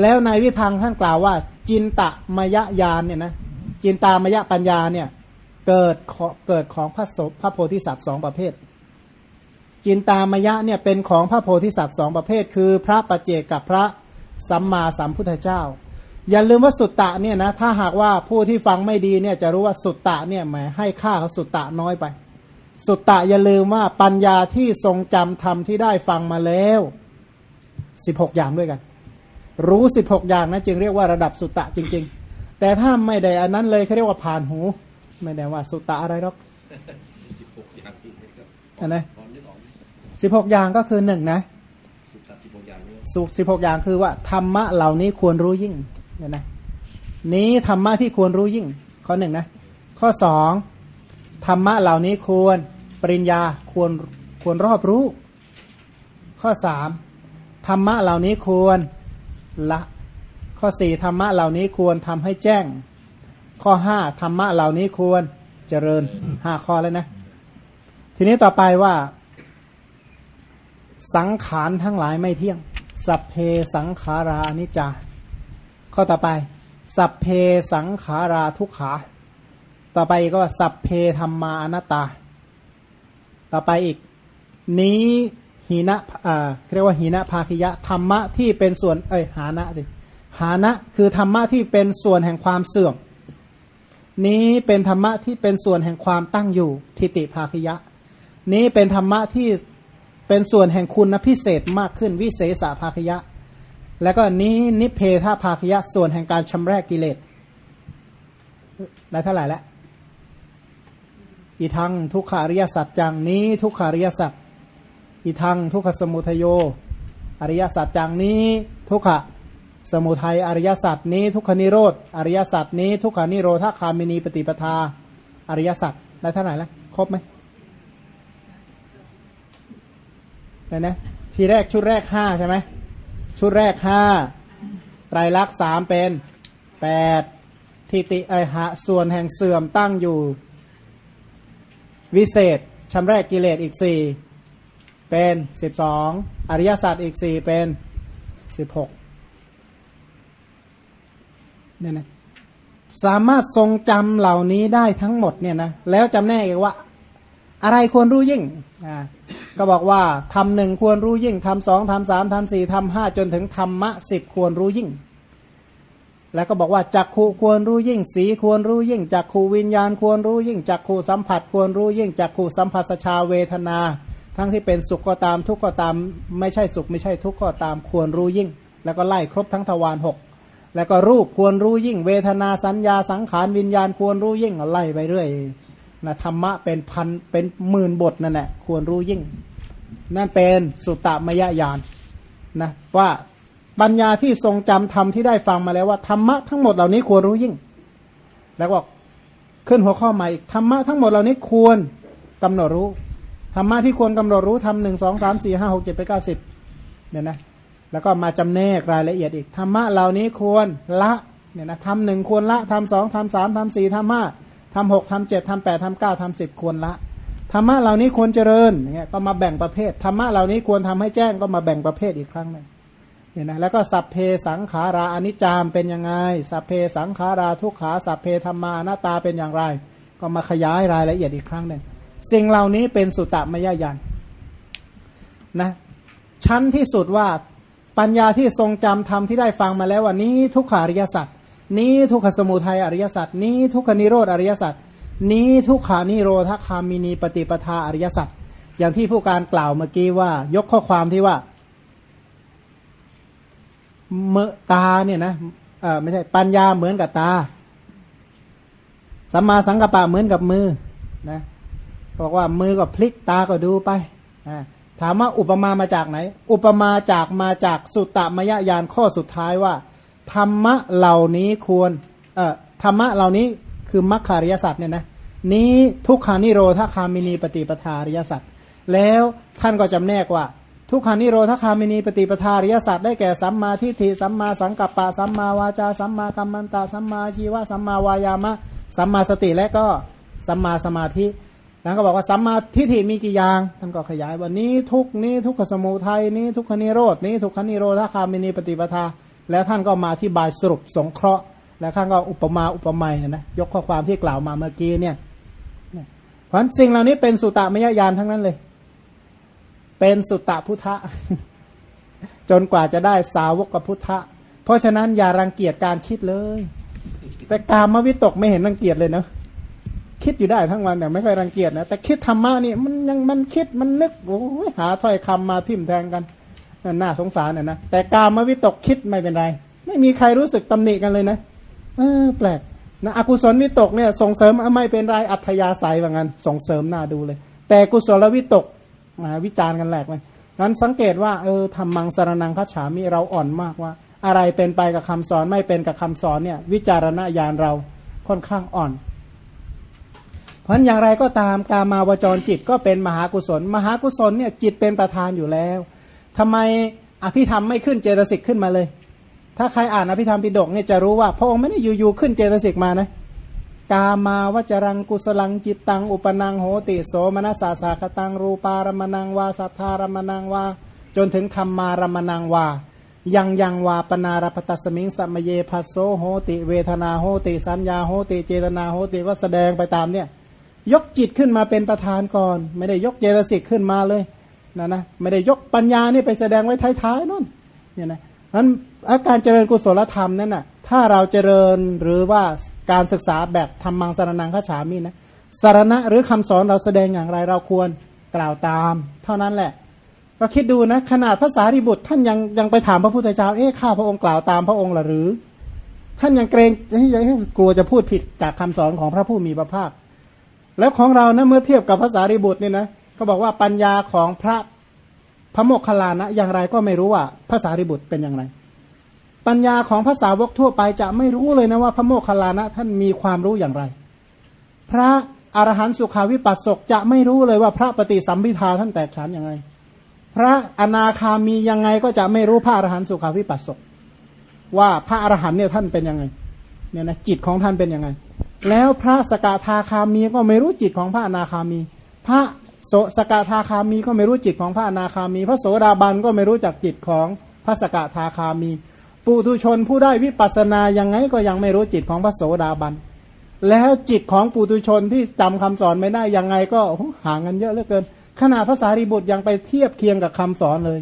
[SPEAKER 1] แล้วในวิพังท่านกล่าวว่า จินตะมยญาณเนี่ยนะ จินตามยะปัญญาเนี่ยเกิดเกิดของพระศพระโพธิสัตว์สองประเภท จินตามยะเนี่ยเป็นของพระโพธิสัตว์สองประเภท คือพระปัจเจกกับพระสัมมาสัมพุทธเจ้า อย่าลืมว่าสุตตะเนี่ยนะถ้าหากว่าผู้ที่ฟังไม่ดีเนี่ยจะรู้ว่าสุตตะเนี่ยหมายให้ค่าเขาสุตตะน้อยไป สุตตะอย่าลืมว่าปัญญาที่ทรงจำธรรมที่ได้ฟังมาแล้วสิบหกอย่างด้วยกัน รู้สิบหกอย่างนะจึงเรียกว่าระดับสุตตะจริง ๆ แต่ถ้าไม่ได้อันนั้นเลยเขาเรียกว่าผ่านหู ไม่ได้ว่าสุตตะอะไรหรอกอันไหนสิบหกอย่างก็คือหนึ่งนะสุสิบหกอย่างคือว่าธรรมะเหล่านี้ควรรู้ยิ่งเห็นไหมนี้ธรรมะที่ควรรู้ยิ่ง ข้อหนึ่งนะ ข้อสองธรรมะเหล่านี้ควรปริญญาควรควรรอบรู้ ข้อสามธรรมะเหล่านี้ควรละ ข้อสี่ธรรมะเหล่านี้ควรทำให้แจ้ง ข้อห้าธรรมะเหล่านี้ควรเจริญห้าข้อแล้วนะ ทีนี้ต่อไปว่า สังขารทั้งหลายไม่เที่ยง สัพเพสังขารานิจจาข้อต่อไป สัพเพสังขาราทุกขา ต่อไปก็สัพเพธรรมาอนัตตา ต่อไปอีก นี้หีนะอ่าเรียกว่าหีนะภาคิยะธรรมะที่เป็นส่วนเอ้ยหานะดิ หานะคือธรรมะที่เป็นส่วนแห่งความเสื่อม นี้เป็นธรรมะที่เป็นส่วนแห่งความตั้งอยู่ทิฏฐิภาคยะ นี้เป็นธรรมะที่เป็นส่วนแห่งคุณพิเศษมากขึ้นวิเศษภาคยะ แล้วก็นี้นิเพทภาคยะส่วนแห่งการชำระกิเลสได้เท่าไหร่แล้วอีทังทุกขาริยสัจจังนี้ทุกขาริยสัจอีทังทุกขสมุทโย อริยสัจจังนี้ทุกข สมุทัยอริยสัจนี้ทุกขนิโรธอริยสัจนี้ทุกขานิโรธาคามินีปฏิปทา อริยสัจได้เท่าไหร่แล้วครบไหมเนี่ยนะทีแรกชุดแรกห้าใช่ไหมชุดแรกห้าไตรลักษณ์สามเป็นแปดทิติไอหะส่วนแห่งเสื่อมตั้งอยู่ วิเศษชำแรกกิเลสอีกสี่เป็นสิบสองอริยสัจอีกสี่เป็นสิบหก เนี่ยนะสามารถทรงจำเหล่านี้ได้ทั้งหมดเนี่ยนะแล้วจำแนกเองว่า อะไรควรรู้ยิ่งอ่าก็บอกว่าทำหนึ่งควรรู้ยิ่งทำสองทำสามทำสี่ทำห้าจนถึงธรรมะสิบควรรู้ยิ่ง แล้วก็บอกว่าจักขูควรรู้ยิ่ง สีควรรู้ยิ่งจักขูวิญญาณควรรู้ยิ่งจักขูสัมผัส ควรรู้ยิ่งจักขูสัมผัสชาเวทนา ทั้งที่เป็นสุขก็ตามทุกข์ก็ตาม ไม่ใช่สุขไม่ใช่ทุกข์ก็ตามควรรู้ยิ่ง แล้วก็ไล่ครบทั้งทวารหก แล้วก็รูปควรรู้ยิ่ง เวทนาสัญญาสังขารวิญญาณควรรู้ยิ่งไล่ไปเรื่อยนะธรรมะเป็นพันเป็นหมื่นบทนั่นแหละควรรู้ยิ่ง นั่นเป็นสุตตมยญาณนะว่าปัญญาที่ทรงจำธรรมที่ได้ฟังมาแล้วว่าธรรมะทั้งหมดเหล่านี้ควรรู้ยิ่ง แล้วก็ขึ้นหัวข้อใหม่อีกธรรมะทั้งหมดเหล่านี้ควรกำหนดรู้ธรรมะที่ควรกำหนดรู้ทำหนึ่งสองสามสี่ห้าหกเจ็ดไปเก้าสิบเนี่ยนะ แล้วก็มาจำแนกรายละเอียดอีกธรรมะเหล่านี้ควรละเนี่ยนะทำหนึ่งควรละทำสองทำสามทำสี่ทำห้าทำหกทำเจ็ดทำแปดทำเก้าทำสิบควรละธรรมะเหล่านี้ควรเจริญเงี้ยก็มาแบ่งประเภทธรรมะเหล่านี้ควรทำให้แจ้งก็มาแบ่งประเภทอีกครั้งหนึ่งเนี่ยนะแล้วก็สัพเพสังขาราอนิจจามเป็นยังไง สัพเพสังขาราทุกขาสัพเพธรรมานาตาเป็นอย่างไร ก็มาขยายรายละเอียดอีกครั้งหนึ่งสิ่งเหล่านี้เป็นสุตตมยญาณนะชั้นที่สุดว่า ปัญญาที่ทรงจำธรรมที่ได้ฟังมาแล้วว่านี้ทุกขาริยสัจนี้ทุกขสมุทัยอริยสัจนี้ทุกขนิโรธอริยสัจนี้ทุกขานิโรธคามินีปฏิปทาอริยสัจอย่างที่ผู้การกล่าวเมื่อกี้ว่ายกข้อความที่ว่าเมตาเนี่ยนะเออไม่ใช่ปัญญาเหมือนกับตาสัมมาสังกัปปะเหมือนกับมือนะบอกว่ามือก็พลิกตาก็ดูไปอ่า ถามว่าอุปมามาจากไหน อุปมาจากมาจากสุตตมยญาณข้อสุดท้ายว่า ธรรมะเหล่านี้ควรเอ่อธรรมะเหล่านี้คือมรรคาริยสัจเนี่ยนะนี้ทุกขานิโรธคามินีปฏิปทาริยสัจแล้วท่านก็จำแนกว่า ทุกขานิโรธคามินีปฏิปทาริยสัจได้แก่สัมมาทิฏฐิสัมมาสังกัปปะสัมมาวาจาสัมมากัมมันตาสัมมาชีวะสัมมาวายามะสัมมาสติและก็สัมมาสมาธิ แล้วก็บอกว่าสัมมาทิฏฐิมีกี่อย่าง ท่านก็ขยายว่านี้ทุกนี้ทุกขสมุทัยนี้ทุกขนิโรดนี้ทุกขนิโรธาคามินีปฏิปทา แล้วท่านก็มาที่บายสรุปสงเคราะห์ แล้วท่านก็อุปมาอุปไมยนะยกข้อความที่กล่าวมาเมื่อกี้เนี่ยเพราะสิ่งเหล่านี้เป็นสุตตมยญาณทั้งนั้นเลย เป็นสุตตพุทธะจนกว่าจะได้สาวกกับพุทธะ เพราะฉะนั้นอย่ารังเกียจการคิดเลย แต่กามวิตกไม่เห็นรังเกียจเลยเนาะ คิดอยู่ได้ทั้งวันแต่ไม่ค่อยรังเกียจนะแต่คิดธรรมะนี่มันยังมันคิดมันนึกโอ้ยหาถ้อยคำมาทิ่มแทงกันน่าสงสารน่ะนะแต่การมาวิตกคิดไม่เป็นไร ไม่มีใครรู้สึกตำหนิกันเลยนะเออแปลกนะอกุศลวิตกเนี่ยส่งเสริมไม่เป็นไรอัธยาศัยว่างั้นส่งเสริมน่าดูเลย แต่กุศลวิตกมาวิจารณ์กันแหลกเลยนั้นสังเกตว่าเออทำมังสารนังคัจฉามีเราอ่อนมากว่า อะไรเป็นไปกับคำสอนไม่เป็นกับคำสอนเนี่ยวิจารณญาณเราค่อนข้างอ่อน เพราะอย่างไรก็ตามกามาวจรจิตก็เป็นมหากุศล มหากุศลเนี่ยจิตเป็นประธานอยู่แล้วทำไมอภิธรรมไม่ขึ้นเจตสิกขึ้นมาเลย ถ้าใครอ่านอภิธรรมปิฎกเนี่ยจะรู้ว่าพระองค์ไม่ได้อยู่ๆขึ้นเจตสิกมานะกามาวจรังกุสลังจิตตังอุปนังโหติโสมนัสสาสาคตังรูปารมณังวาสัทธารมณังวาจนถึงธรรมารมณังวายังยังวาปนารพตสมิงสัมเยพัสโซโหติ เวทนาโหติ สัญญาโหติ เจตนาโหติก็แสดงไปตามเนี่ย ยกจิตขึ้นมาเป็นประธานก่อน ไม่ได้ยกเจตสิกขึ้นมาเลยนะนะไม่ได้ยกปัญญานี่ไปแสดงไว้ท้ายๆนู่นเนี่ยนะนั้นอาการเจริญกุศลธรรมนั่นน่ะถ้าเราเจริญหรือว่าการศึกษาแบบธรรมังสารนังขฉามินะสารณะหรือคำสอนเราแสดงอย่างไรเราควรกล่าวตาม เท่านั้นแหละ ก็คิดดูนะขนาดภาษาริบุตรท่านยังยังไปถามพระพุทธเจ้าเอ๊ะข้าพระองค์กล่าวตามพระองค์หรือ ท่านยังเกรงยังกลัวจะพูดผิดจากคำสอนของพระผู้มีพระภาค แล้วของเรานะเมื่อเทียบกับภาษาริบุตรเนี่ยนะเขาบอกว่าปัญญาของพระพระโมคคัลลานะอย่างไรก็ไม่รู้ว่าภาษาริบุตรเป็นอย่างไร ปัญญาของภาษาวกทั่วไปจะไม่รู้เลยนะว่าพระโมคคัลลานะท่านมีความรู้อย่างไร พระอรหันตสุขาวิปัสสกจะไม่รู้เลยว่าพระปฏิสัมพิทาท่านแตกฉานอย่างไร พระอนาคามียังไงก็จะไม่รู้พระอรหันตสุขาวิปัสสกว่าพระอรหันต์เนี่ยท่านเป็นยังไงเนี่ยนะจิตของท่านเป็นยังไง แล้วพระสกทาคามีก็ไม่รู้จิตของพระอนาคามี พระโสสกทาคามีก็ไม่รู้จิตของพระอนาคามี พระโสดาบันก็ไม่รู้จักจิตของพระสกทาคามี ปุถุชนผู้ได้วิปัสสนายังไงก็ยังไม่รู้จิตของพระโสดาบัน แล้วจิตของปุถุชนที่จำคำสอนไม่ได้ยังไงก็ห่างกันเยอะเหลือเกิน ขนาดภาษารีบุตรยังไปเทียบเคียงกับคำสอนเลย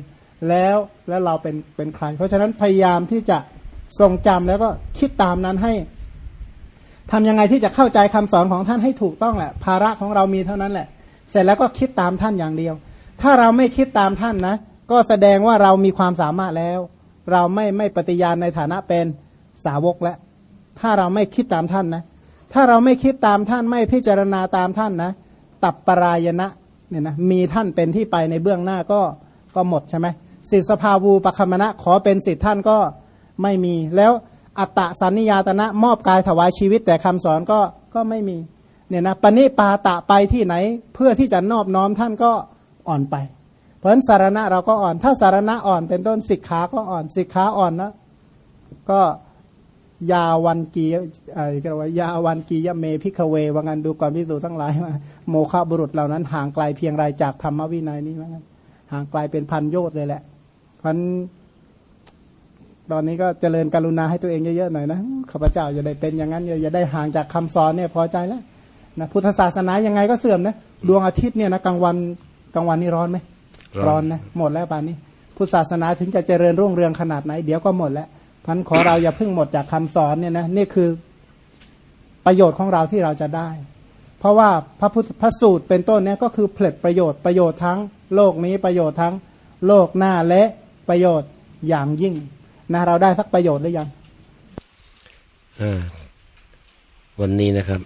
[SPEAKER 1] แล้วแล้วเราเป็นเป็นใคร เพราะฉะนั้นพยายามที่จะทรงจำแล้วก็คิดตามนั้นให้ ทำยังไงที่จะเข้าใจคำสอนของท่านให้ถูกต้องแหละภาระของเรามีเท่านั้นแหละ เสร็จแล้วก็คิดตามท่านอย่างเดียว ถ้าเราไม่คิดตามท่านนะ ก็แสดงว่าเรามีความสามารถแล้ว เราไม่ไม่ปฏิญาณในฐานะเป็นสาวกแล้วถ้าเราไม่คิดตามท่านนะ ถ้าเราไม่คิดตามท่านไม่พิจารณาตามท่านนะ ตับปรายณะเนี่ยนะมีท่านเป็นที่ไปในเบื้องหน้าก็ก็หมดใช่ไหมสิทธสภาวูปคัมมณะขอเป็นสิทธิท่านก็ไม่มีแล้ว อัตตสันนิยาตนะมอบกายถวายชีวิต แต่คำสอนก็ก็ไม่มีเนี่ยนะปณิปาตะไปที่ไหนเพื่อที่จะนอบน้อมท่านก็อ่อนไป เพราะฉะนั้นสารณะเราก็อ่อน ถ้าสารณะอ่อนเป็นต้นสิกขาก็อ่อนสิกขาอ่อนนะก็ยาวันกีอะไรก็ว่ายาวันกียเมพิกเวว่างันดูก่อนพิสูจทั้งหลายมาโมฆะบุรุษเหล่านั้นห่างไกลเพียงไรจากธรรมวินัยนี้ว่างันห่างไกลเป็นพันโยชน์เลยแหละเพราะ ตอนนี้ก็เจริญกรุณาให้ตัวเองเยอะๆหน่อยนะข้าพเจ้าอย่าได้เป็นอย่างนั้นอย่าได้ห่างจากคำสอนเนี่ยพอใจแล้วนะพุทธศาสนายังไงก็เสื่อมนะดวงอาทิตย์เนี่ยนะกลางวันกลางวันนี่ร้อนไหมร้อนนะหมดแล้วป่านนี้ พุทธศาสนาถึงจะเจริญรุ่งเรืองขนาดไหนเดี๋ยวก็หมดแล้วพันขอเราอย่าเพิ่งหมดจากคำสอนเนี่ยนะนี่คือประโยชน์ของเราที่เราจะได้ เพราะว่าพระพุทธพระสูตรเป็นต้นเนี่ยก็คือผลิตประโยชน์ประโยชน์ทั้งโลกนี้ประโยชน์ทั้งโลกหน้าและประโยชน์อย่างยิ่ง นะเราได้สักประโยชน์หรือยัง
[SPEAKER 2] วันนี้นะครับ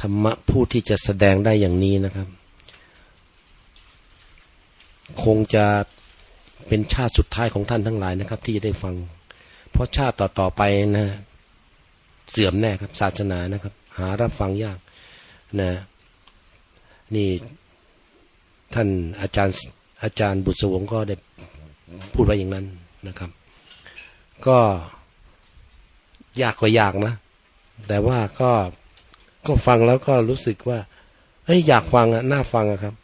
[SPEAKER 2] ธรรมะผู้ที่จะแสดงได้อย่างนี้นะครับ คงจะเป็นชาติสุดท้ายของท่านทั้งหลายนะครับ ที่จะได้ฟัง เพราะชาติต่อๆไปนะ เสื่อมแน่ครับ ศาสนานะครับ หารับฟังยากนะ นี่ท่านอาจารย์อาจารย์บุตรสวงก็ได้พูดไว้อย่างนั้นนะครับ ก็ยากกว่ายากนะ แต่ว่าก็ก็ฟังแล้วก็รู้สึกว่าเฮ้ยอยากฟังอะน่าฟังอะครับ